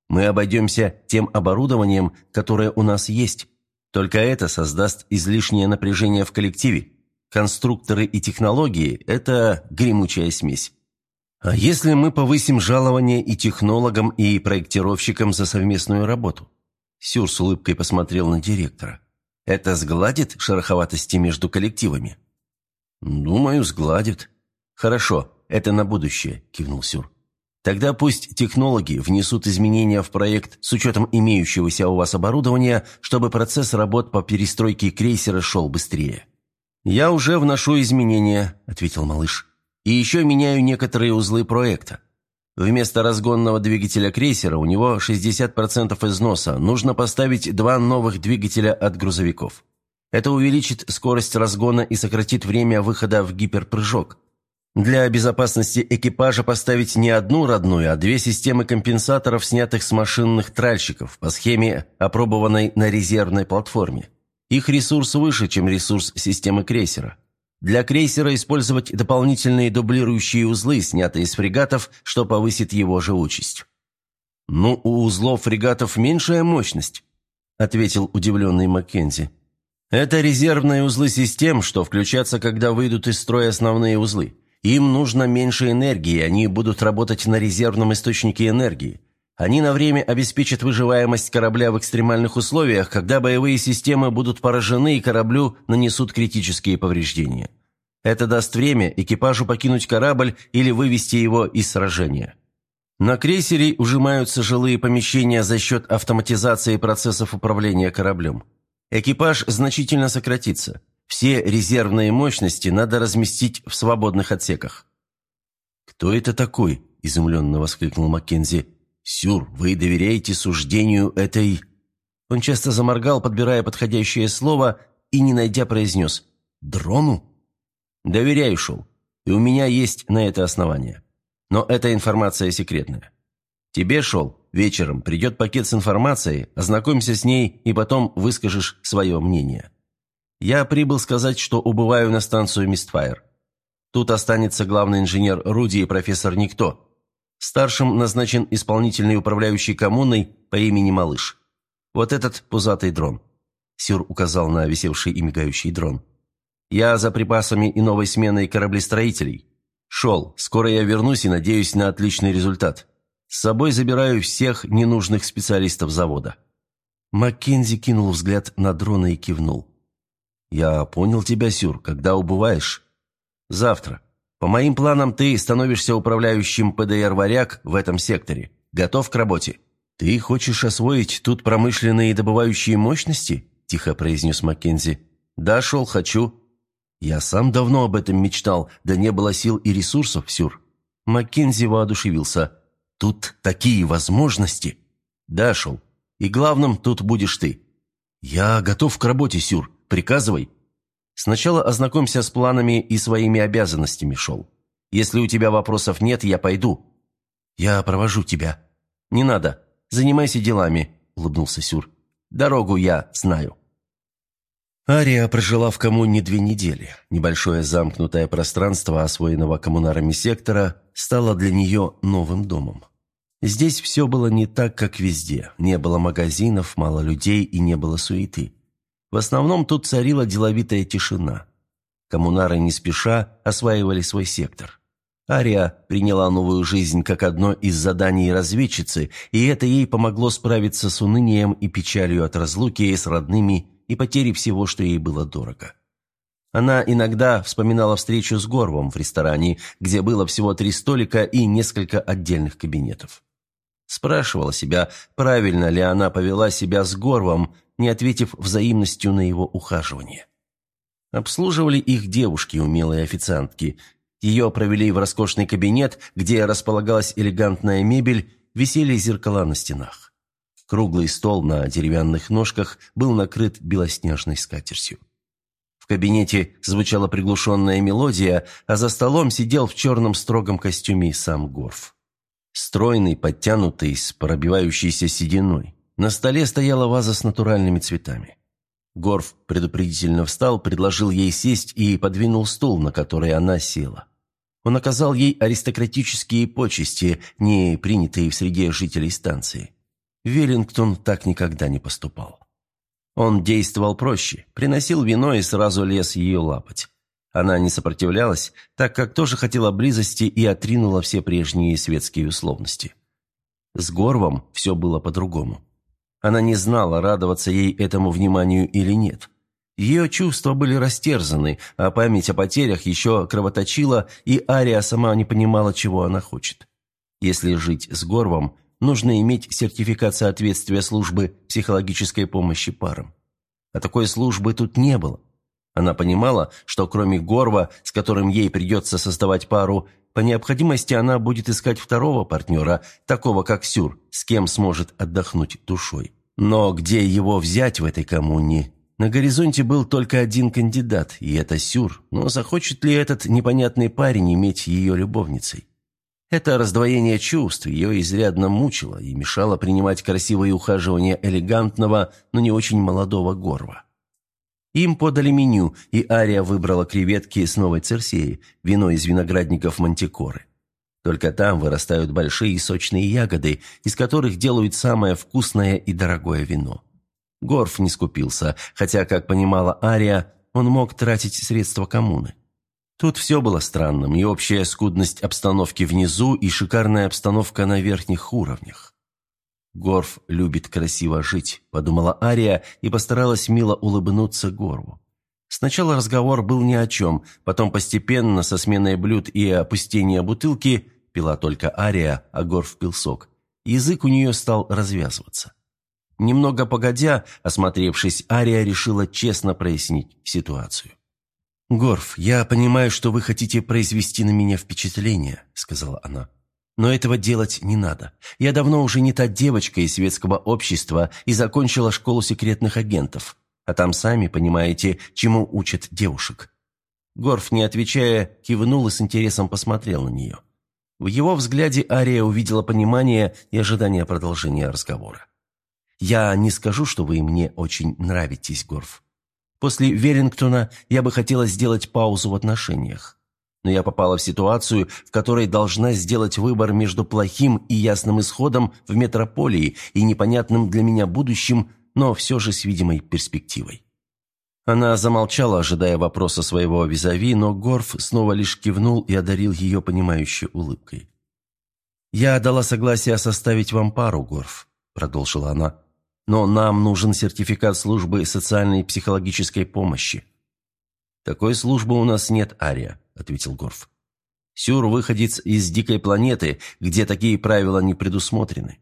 Мы обойдемся тем оборудованием, которое у нас есть». Только это создаст излишнее напряжение в коллективе. Конструкторы и технологии – это гремучая смесь. А если мы повысим жалование и технологам, и проектировщикам за совместную работу? Сюр с улыбкой посмотрел на директора. Это сгладит шероховатости между коллективами? Думаю, сгладит. Хорошо, это на будущее, кивнул Сюр. Тогда пусть технологи внесут изменения в проект с учетом имеющегося у вас оборудования, чтобы процесс работ по перестройке крейсера шел быстрее». «Я уже вношу изменения», — ответил малыш. И еще меняю некоторые узлы проекта. Вместо разгонного двигателя крейсера у него 60% износа. Нужно поставить два новых двигателя от грузовиков. Это увеличит скорость разгона и сократит время выхода в гиперпрыжок. Для безопасности экипажа поставить не одну родную, а две системы компенсаторов, снятых с машинных тральщиков, по схеме, опробованной на резервной платформе. Их ресурс выше, чем ресурс системы крейсера. Для крейсера использовать дополнительные дублирующие узлы, снятые из фрегатов, что повысит его живучесть. «Ну, у узлов фрегатов меньшая мощность», – ответил удивленный Маккензи. «Это резервные узлы систем, что включатся, когда выйдут из строя основные узлы. Им нужно меньше энергии, они будут работать на резервном источнике энергии. Они на время обеспечат выживаемость корабля в экстремальных условиях, когда боевые системы будут поражены и кораблю нанесут критические повреждения. Это даст время экипажу покинуть корабль или вывести его из сражения. На крейсере ужимаются жилые помещения за счет автоматизации процессов управления кораблем. Экипаж значительно сократится. Все резервные мощности надо разместить в свободных отсеках. «Кто это такой?» – изумленно воскликнул Маккензи. «Сюр, вы доверяете суждению этой...» Он часто заморгал, подбирая подходящее слово, и, не найдя, произнес «Дрону?» «Доверяю, Шул, и у меня есть на это основание. Но эта информация секретная. Тебе, Шол, вечером придет пакет с информацией, ознакомься с ней и потом выскажешь свое мнение. Я прибыл сказать, что убываю на станцию Мистфайр. Тут останется главный инженер Руди и профессор Никто». Старшим назначен исполнительный управляющий коммуной по имени Малыш. Вот этот пузатый дрон. Сюр указал на висевший и мигающий дрон. Я за припасами и новой сменой кораблестроителей. Шел, скоро я вернусь и надеюсь на отличный результат. С собой забираю всех ненужных специалистов завода». Маккензи кинул взгляд на дрона и кивнул. «Я понял тебя, Сюр, когда убываешь?» «Завтра. По моим планам, ты становишься управляющим ПДР-варяг в этом секторе. Готов к работе. Ты хочешь освоить тут промышленные добывающие мощности?» – тихо произнес Маккензи. «Да, шел, хочу». «Я сам давно об этом мечтал, да не было сил и ресурсов, Сюр». Маккензи воодушевился. «Тут такие возможности!» «Да, шел. И главным тут будешь ты». «Я готов к работе, Сюр. Приказывай». Сначала ознакомься с планами и своими обязанностями, Шел. Если у тебя вопросов нет, я пойду». «Я провожу тебя». «Не надо. Занимайся делами», — улыбнулся Сюр. «Дорогу я знаю». Ария прожила в коммуне две недели. Небольшое замкнутое пространство, освоенного коммунарами сектора, стало для нее новым домом. Здесь все было не так, как везде. Не было магазинов, мало людей и не было суеты. В основном тут царила деловитая тишина. Коммунары не спеша осваивали свой сектор. Ария приняла новую жизнь как одно из заданий разведчицы, и это ей помогло справиться с унынием и печалью от разлуки с родными и потери всего, что ей было дорого. Она иногда вспоминала встречу с Горвом в ресторане, где было всего три столика и несколько отдельных кабинетов. Спрашивала себя, правильно ли она повела себя с Горвом, не ответив взаимностью на его ухаживание. Обслуживали их девушки, умелые официантки. Ее провели в роскошный кабинет, где располагалась элегантная мебель, висели зеркала на стенах. Круглый стол на деревянных ножках был накрыт белоснежной скатертью. В кабинете звучала приглушенная мелодия, а за столом сидел в черном строгом костюме сам Горф. Стройный, подтянутый, с пробивающейся сединой. На столе стояла ваза с натуральными цветами. Горф предупредительно встал, предложил ей сесть и подвинул стул, на который она села. Он оказал ей аристократические почести, не принятые в среде жителей станции. Веллингтон так никогда не поступал. Он действовал проще, приносил вино и сразу лез ее лапать. Она не сопротивлялась, так как тоже хотела близости и отринула все прежние светские условности. С Горвом все было по-другому. Она не знала, радоваться ей этому вниманию или нет. Ее чувства были растерзаны, а память о потерях еще кровоточила, и Ария сама не понимала, чего она хочет. Если жить с Горвом, нужно иметь сертификат соответствия службы психологической помощи парам. А такой службы тут не было. Она понимала, что кроме Горва, с которым ей придется создавать пару, по необходимости она будет искать второго партнера, такого как Сюр, с кем сможет отдохнуть душой. Но где его взять в этой коммуне? На горизонте был только один кандидат, и это Сюр. Но захочет ли этот непонятный парень иметь ее любовницей? Это раздвоение чувств ее изрядно мучило и мешало принимать красивые ухаживания элегантного, но не очень молодого горва. Им подали меню, и Ария выбрала креветки с новой Церсеи, вино из виноградников Мантикоры. Только там вырастают большие и сочные ягоды, из которых делают самое вкусное и дорогое вино. Горф не скупился, хотя, как понимала Ария, он мог тратить средства коммуны. Тут все было странным, и общая скудность обстановки внизу, и шикарная обстановка на верхних уровнях. «Горф любит красиво жить», – подумала Ария и постаралась мило улыбнуться Горву. Сначала разговор был ни о чем, потом постепенно, со сменой блюд и опустения бутылки, пила только Ария, а Горф пил сок, язык у нее стал развязываться. Немного погодя, осмотревшись, Ария решила честно прояснить ситуацию. «Горф, я понимаю, что вы хотите произвести на меня впечатление», – сказала она. Но этого делать не надо. Я давно уже не та девочка из светского общества и закончила школу секретных агентов. А там сами понимаете, чему учат девушек». Горф, не отвечая, кивнул и с интересом посмотрел на нее. В его взгляде Ария увидела понимание и ожидание продолжения разговора. «Я не скажу, что вы мне очень нравитесь, Горф. После Веллингтона я бы хотела сделать паузу в отношениях но я попала в ситуацию, в которой должна сделать выбор между плохим и ясным исходом в метрополии и непонятным для меня будущим, но все же с видимой перспективой. Она замолчала, ожидая вопроса своего визави, но Горф снова лишь кивнул и одарил ее понимающей улыбкой. «Я дала согласие составить вам пару, Горф», – продолжила она. «Но нам нужен сертификат службы социальной и психологической помощи». «Такой службы у нас нет, Ария», – ответил Горф. «Сюр выходец из дикой планеты, где такие правила не предусмотрены.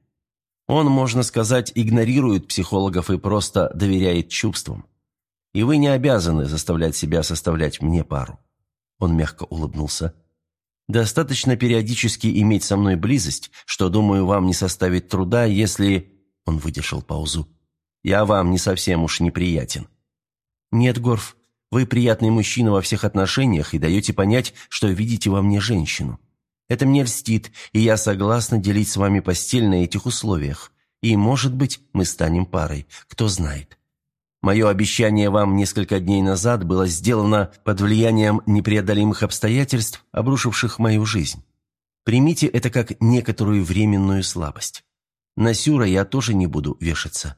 Он, можно сказать, игнорирует психологов и просто доверяет чувствам. И вы не обязаны заставлять себя составлять мне пару». Он мягко улыбнулся. «Достаточно периодически иметь со мной близость, что, думаю, вам не составит труда, если...» Он выдержал паузу. «Я вам не совсем уж неприятен». «Нет, Горф, вы приятный мужчина во всех отношениях и даете понять, что видите во мне женщину. Это мне льстит, и я согласна делить с вами постель на этих условиях. И, может быть, мы станем парой, кто знает. Мое обещание вам несколько дней назад было сделано под влиянием непреодолимых обстоятельств, обрушивших мою жизнь. Примите это как некоторую временную слабость. На Сюра я тоже не буду вешаться.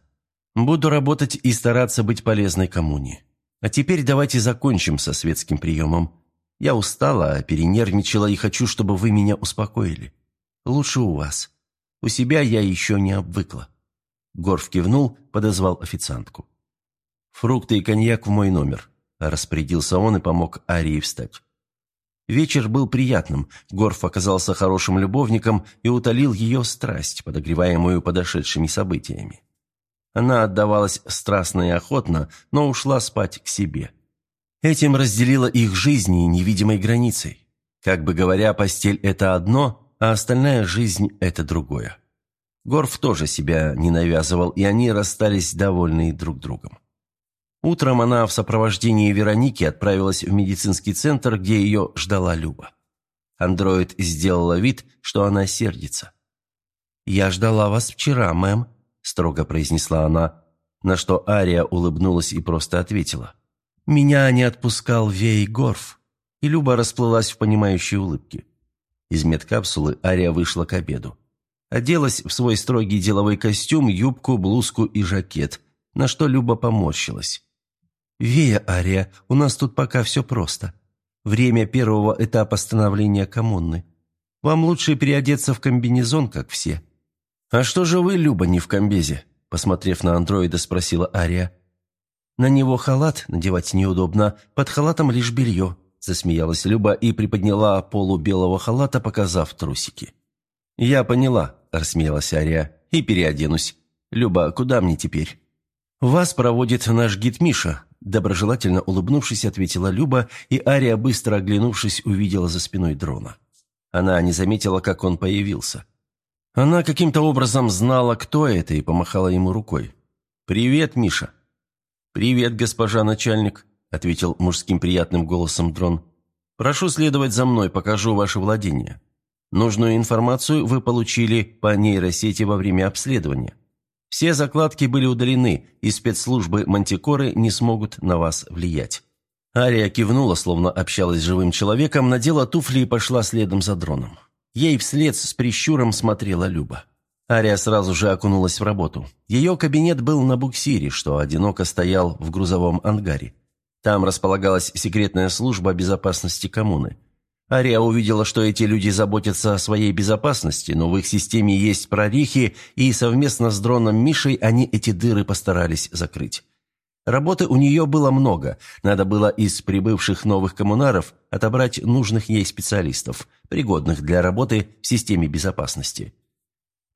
Буду работать и стараться быть полезной коммуне. А теперь давайте закончим со светским приемом. Я устала, перенервничала и хочу, чтобы вы меня успокоили. Лучше у вас. У себя я еще не обвыкла». Горф кивнул, подозвал официантку. «Фрукты и коньяк в мой номер», – распорядился он и помог Арии встать. Вечер был приятным, Горф оказался хорошим любовником и утолил ее страсть, подогреваемую подошедшими событиями. Она отдавалась страстно и охотно, но ушла спать к себе. Этим разделила их жизни невидимой границей. Как бы говоря, постель – это одно, а остальная жизнь – это другое. Горф тоже себя не навязывал, и они расстались довольны друг другом. Утром она в сопровождении Вероники отправилась в медицинский центр, где ее ждала Люба. Андроид сделала вид, что она сердится. «Я ждала вас вчера, мэм», строго произнесла она, на что Ария улыбнулась и просто ответила. «Меня не отпускал Вей Горф». И Люба расплылась в понимающей улыбке. Из медкапсулы Ария вышла к обеду. Оделась в свой строгий деловой костюм, юбку, блузку и жакет, на что Люба поморщилась. «Вея, Ария, у нас тут пока все просто. Время первого этапа становления коммуны. Вам лучше переодеться в комбинезон, как все. «А что же вы, Люба, не в комбезе?» Посмотрев на андроида, спросила Ария. «На него халат надевать неудобно, под халатом лишь белье», засмеялась Люба и приподняла полу белого халата, показав трусики. «Я поняла», – рассмеялась Ария, – «и переоденусь. Люба, куда мне теперь?» «Вас проводит наш гид Миша. Доброжелательно улыбнувшись, ответила Люба, и Ария, быстро оглянувшись, увидела за спиной дрона. Она не заметила, как он появился. Она каким-то образом знала, кто это, и помахала ему рукой. «Привет, Миша!» «Привет, госпожа начальник», — ответил мужским приятным голосом дрон. «Прошу следовать за мной, покажу ваше владение. Нужную информацию вы получили по нейросети во время обследования. Все закладки были удалены, и спецслужбы Мантикоры не смогут на вас влиять». Ария кивнула, словно общалась с живым человеком, надела туфли и пошла следом за дроном. Ей вслед с прищуром смотрела Люба. Ария сразу же окунулась в работу. Ее кабинет был на буксире, что одиноко стоял в грузовом ангаре. Там располагалась секретная служба безопасности коммуны. Ария увидела, что эти люди заботятся о своей безопасности, но в их системе есть прорехи, и совместно с дроном Мишей они эти дыры постарались закрыть. Работы у нее было много. Надо было из прибывших новых коммунаров отобрать нужных ей специалистов, пригодных для работы в системе безопасности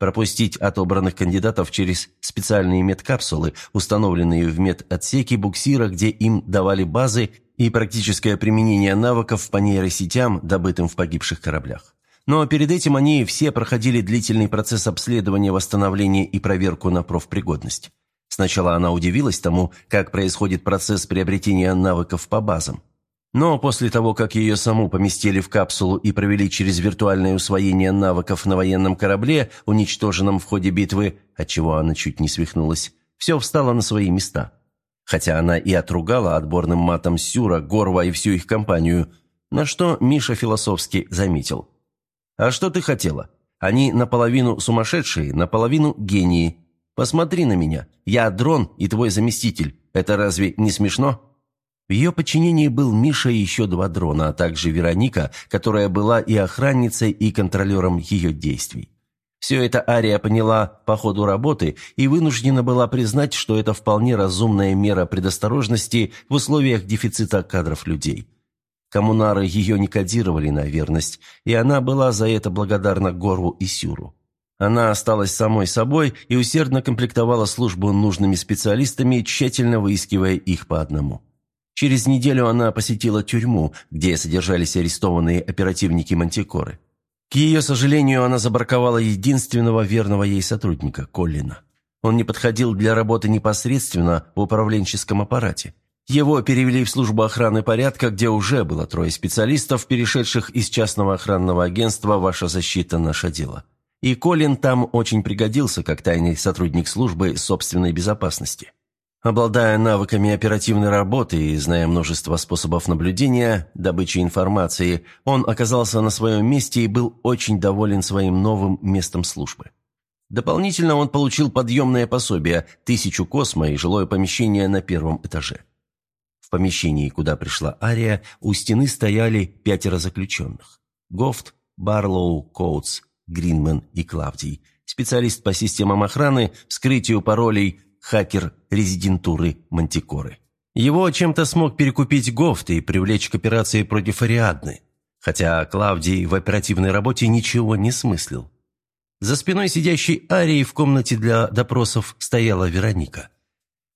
пропустить отобранных кандидатов через специальные медкапсулы, установленные в медотсеке буксира, где им давали базы и практическое применение навыков по нейросетям, добытым в погибших кораблях. Но перед этим они все проходили длительный процесс обследования, восстановления и проверку на профпригодность. Сначала она удивилась тому, как происходит процесс приобретения навыков по базам. Но после того, как ее саму поместили в капсулу и провели через виртуальное усвоение навыков на военном корабле, уничтоженном в ходе битвы, отчего она чуть не свихнулась, все встало на свои места. Хотя она и отругала отборным матом Сюра, Горва и всю их компанию, на что Миша философски заметил. «А что ты хотела? Они наполовину сумасшедшие, наполовину гении. Посмотри на меня. Я дрон и твой заместитель. Это разве не смешно?» В ее подчинении был Миша и еще два дрона, а также Вероника, которая была и охранницей, и контролером ее действий. Все это Ария поняла по ходу работы и вынуждена была признать, что это вполне разумная мера предосторожности в условиях дефицита кадров людей. Коммунары ее не кодировали на верность, и она была за это благодарна Горву и Сюру. Она осталась самой собой и усердно комплектовала службу нужными специалистами, тщательно выискивая их по одному. Через неделю она посетила тюрьму, где содержались арестованные оперативники Мантикоры. К ее сожалению, она забраковала единственного верного ей сотрудника, Коллина. Он не подходил для работы непосредственно в управленческом аппарате. Его перевели в службу охраны порядка, где уже было трое специалистов, перешедших из частного охранного агентства «Ваша защита – наше дело». И Колин там очень пригодился как тайный сотрудник службы собственной безопасности. Обладая навыками оперативной работы и зная множество способов наблюдения, добычи информации, он оказался на своем месте и был очень доволен своим новым местом службы. Дополнительно он получил подъемное пособие, тысячу космо и жилое помещение на первом этаже. В помещении, куда пришла Ария, у стены стояли пятеро заключенных. Гофт, Барлоу, Коутс, Гринман и Клавдий, специалист по системам охраны, вскрытию паролей – хакер резидентуры Мантикоры. Его чем-то смог перекупить Гофт и привлечь к операции против Ариадны, хотя Клавдий в оперативной работе ничего не смыслил. За спиной сидящей Арии в комнате для допросов стояла Вероника.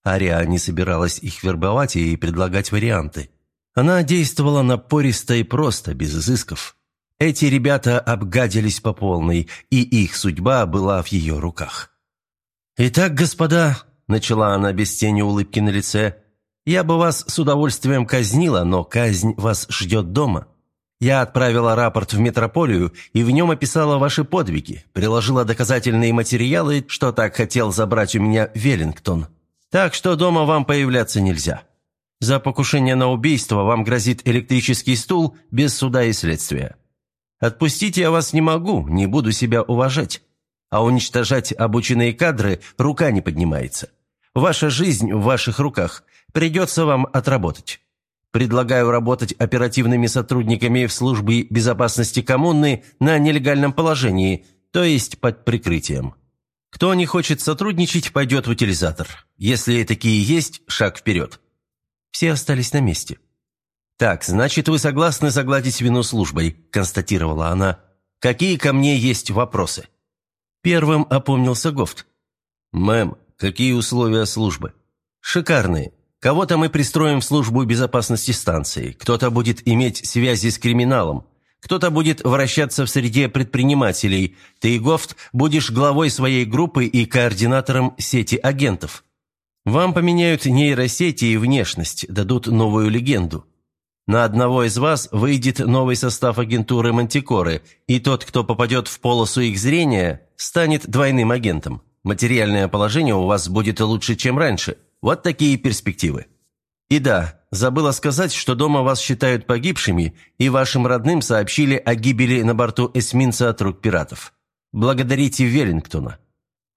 Ария не собиралась их вербовать и предлагать варианты. Она действовала напористо и просто, без изысков. Эти ребята обгадились по полной, и их судьба была в ее руках. «Итак, господа, – начала она без тени улыбки на лице. «Я бы вас с удовольствием казнила, но казнь вас ждет дома. Я отправила рапорт в метрополию и в нем описала ваши подвиги, приложила доказательные материалы, что так хотел забрать у меня Веллингтон. Так что дома вам появляться нельзя. За покушение на убийство вам грозит электрический стул без суда и следствия. Отпустить я вас не могу, не буду себя уважать а уничтожать обученные кадры рука не поднимается. Ваша жизнь в ваших руках. Придется вам отработать. Предлагаю работать оперативными сотрудниками в службе безопасности коммуны на нелегальном положении, то есть под прикрытием. Кто не хочет сотрудничать, пойдет в утилизатор. Если такие есть, шаг вперед. Все остались на месте. «Так, значит, вы согласны загладить вину службой», – констатировала она. «Какие ко мне есть вопросы?» Первым опомнился Гофт. «Мэм, какие условия службы?» «Шикарные. Кого-то мы пристроим в службу безопасности станции, кто-то будет иметь связи с криминалом, кто-то будет вращаться в среде предпринимателей. Ты, Гофт, будешь главой своей группы и координатором сети агентов. Вам поменяют нейросети и внешность, дадут новую легенду. На одного из вас выйдет новый состав агентуры «Мантикоры», и тот, кто попадет в полосу их зрения, станет двойным агентом. Материальное положение у вас будет лучше, чем раньше. Вот такие перспективы. И да, забыла сказать, что дома вас считают погибшими, и вашим родным сообщили о гибели на борту эсминца от рук пиратов. Благодарите Веллингтона.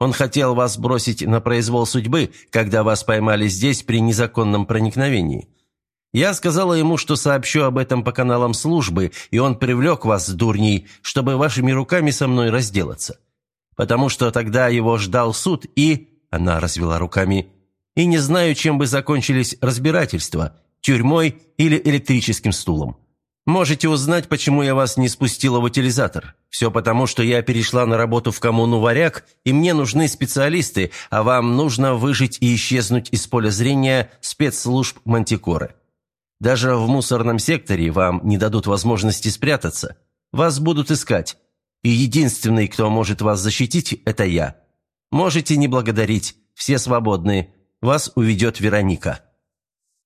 Он хотел вас бросить на произвол судьбы, когда вас поймали здесь при незаконном проникновении. Я сказала ему, что сообщу об этом по каналам службы, и он привлек вас, дурней, чтобы вашими руками со мной разделаться. Потому что тогда его ждал суд и...» Она развела руками. «И не знаю, чем бы закончились разбирательства, тюрьмой или электрическим стулом. Можете узнать, почему я вас не спустила в утилизатор. Все потому, что я перешла на работу в коммуну «Варяг», и мне нужны специалисты, а вам нужно выжить и исчезнуть из поля зрения спецслужб Мантикоры. Даже в мусорном секторе вам не дадут возможности спрятаться. Вас будут искать. И единственный, кто может вас защитить, это я. Можете не благодарить. Все свободны. Вас уведет Вероника».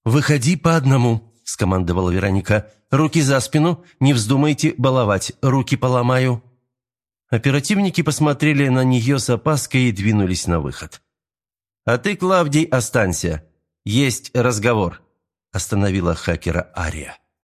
«Выходи по одному», – скомандовала Вероника. «Руки за спину. Не вздумайте баловать. Руки поломаю». Оперативники посмотрели на нее с опаской и двинулись на выход. «А ты, Клавдий, останься. Есть разговор» остановила хакера Ария.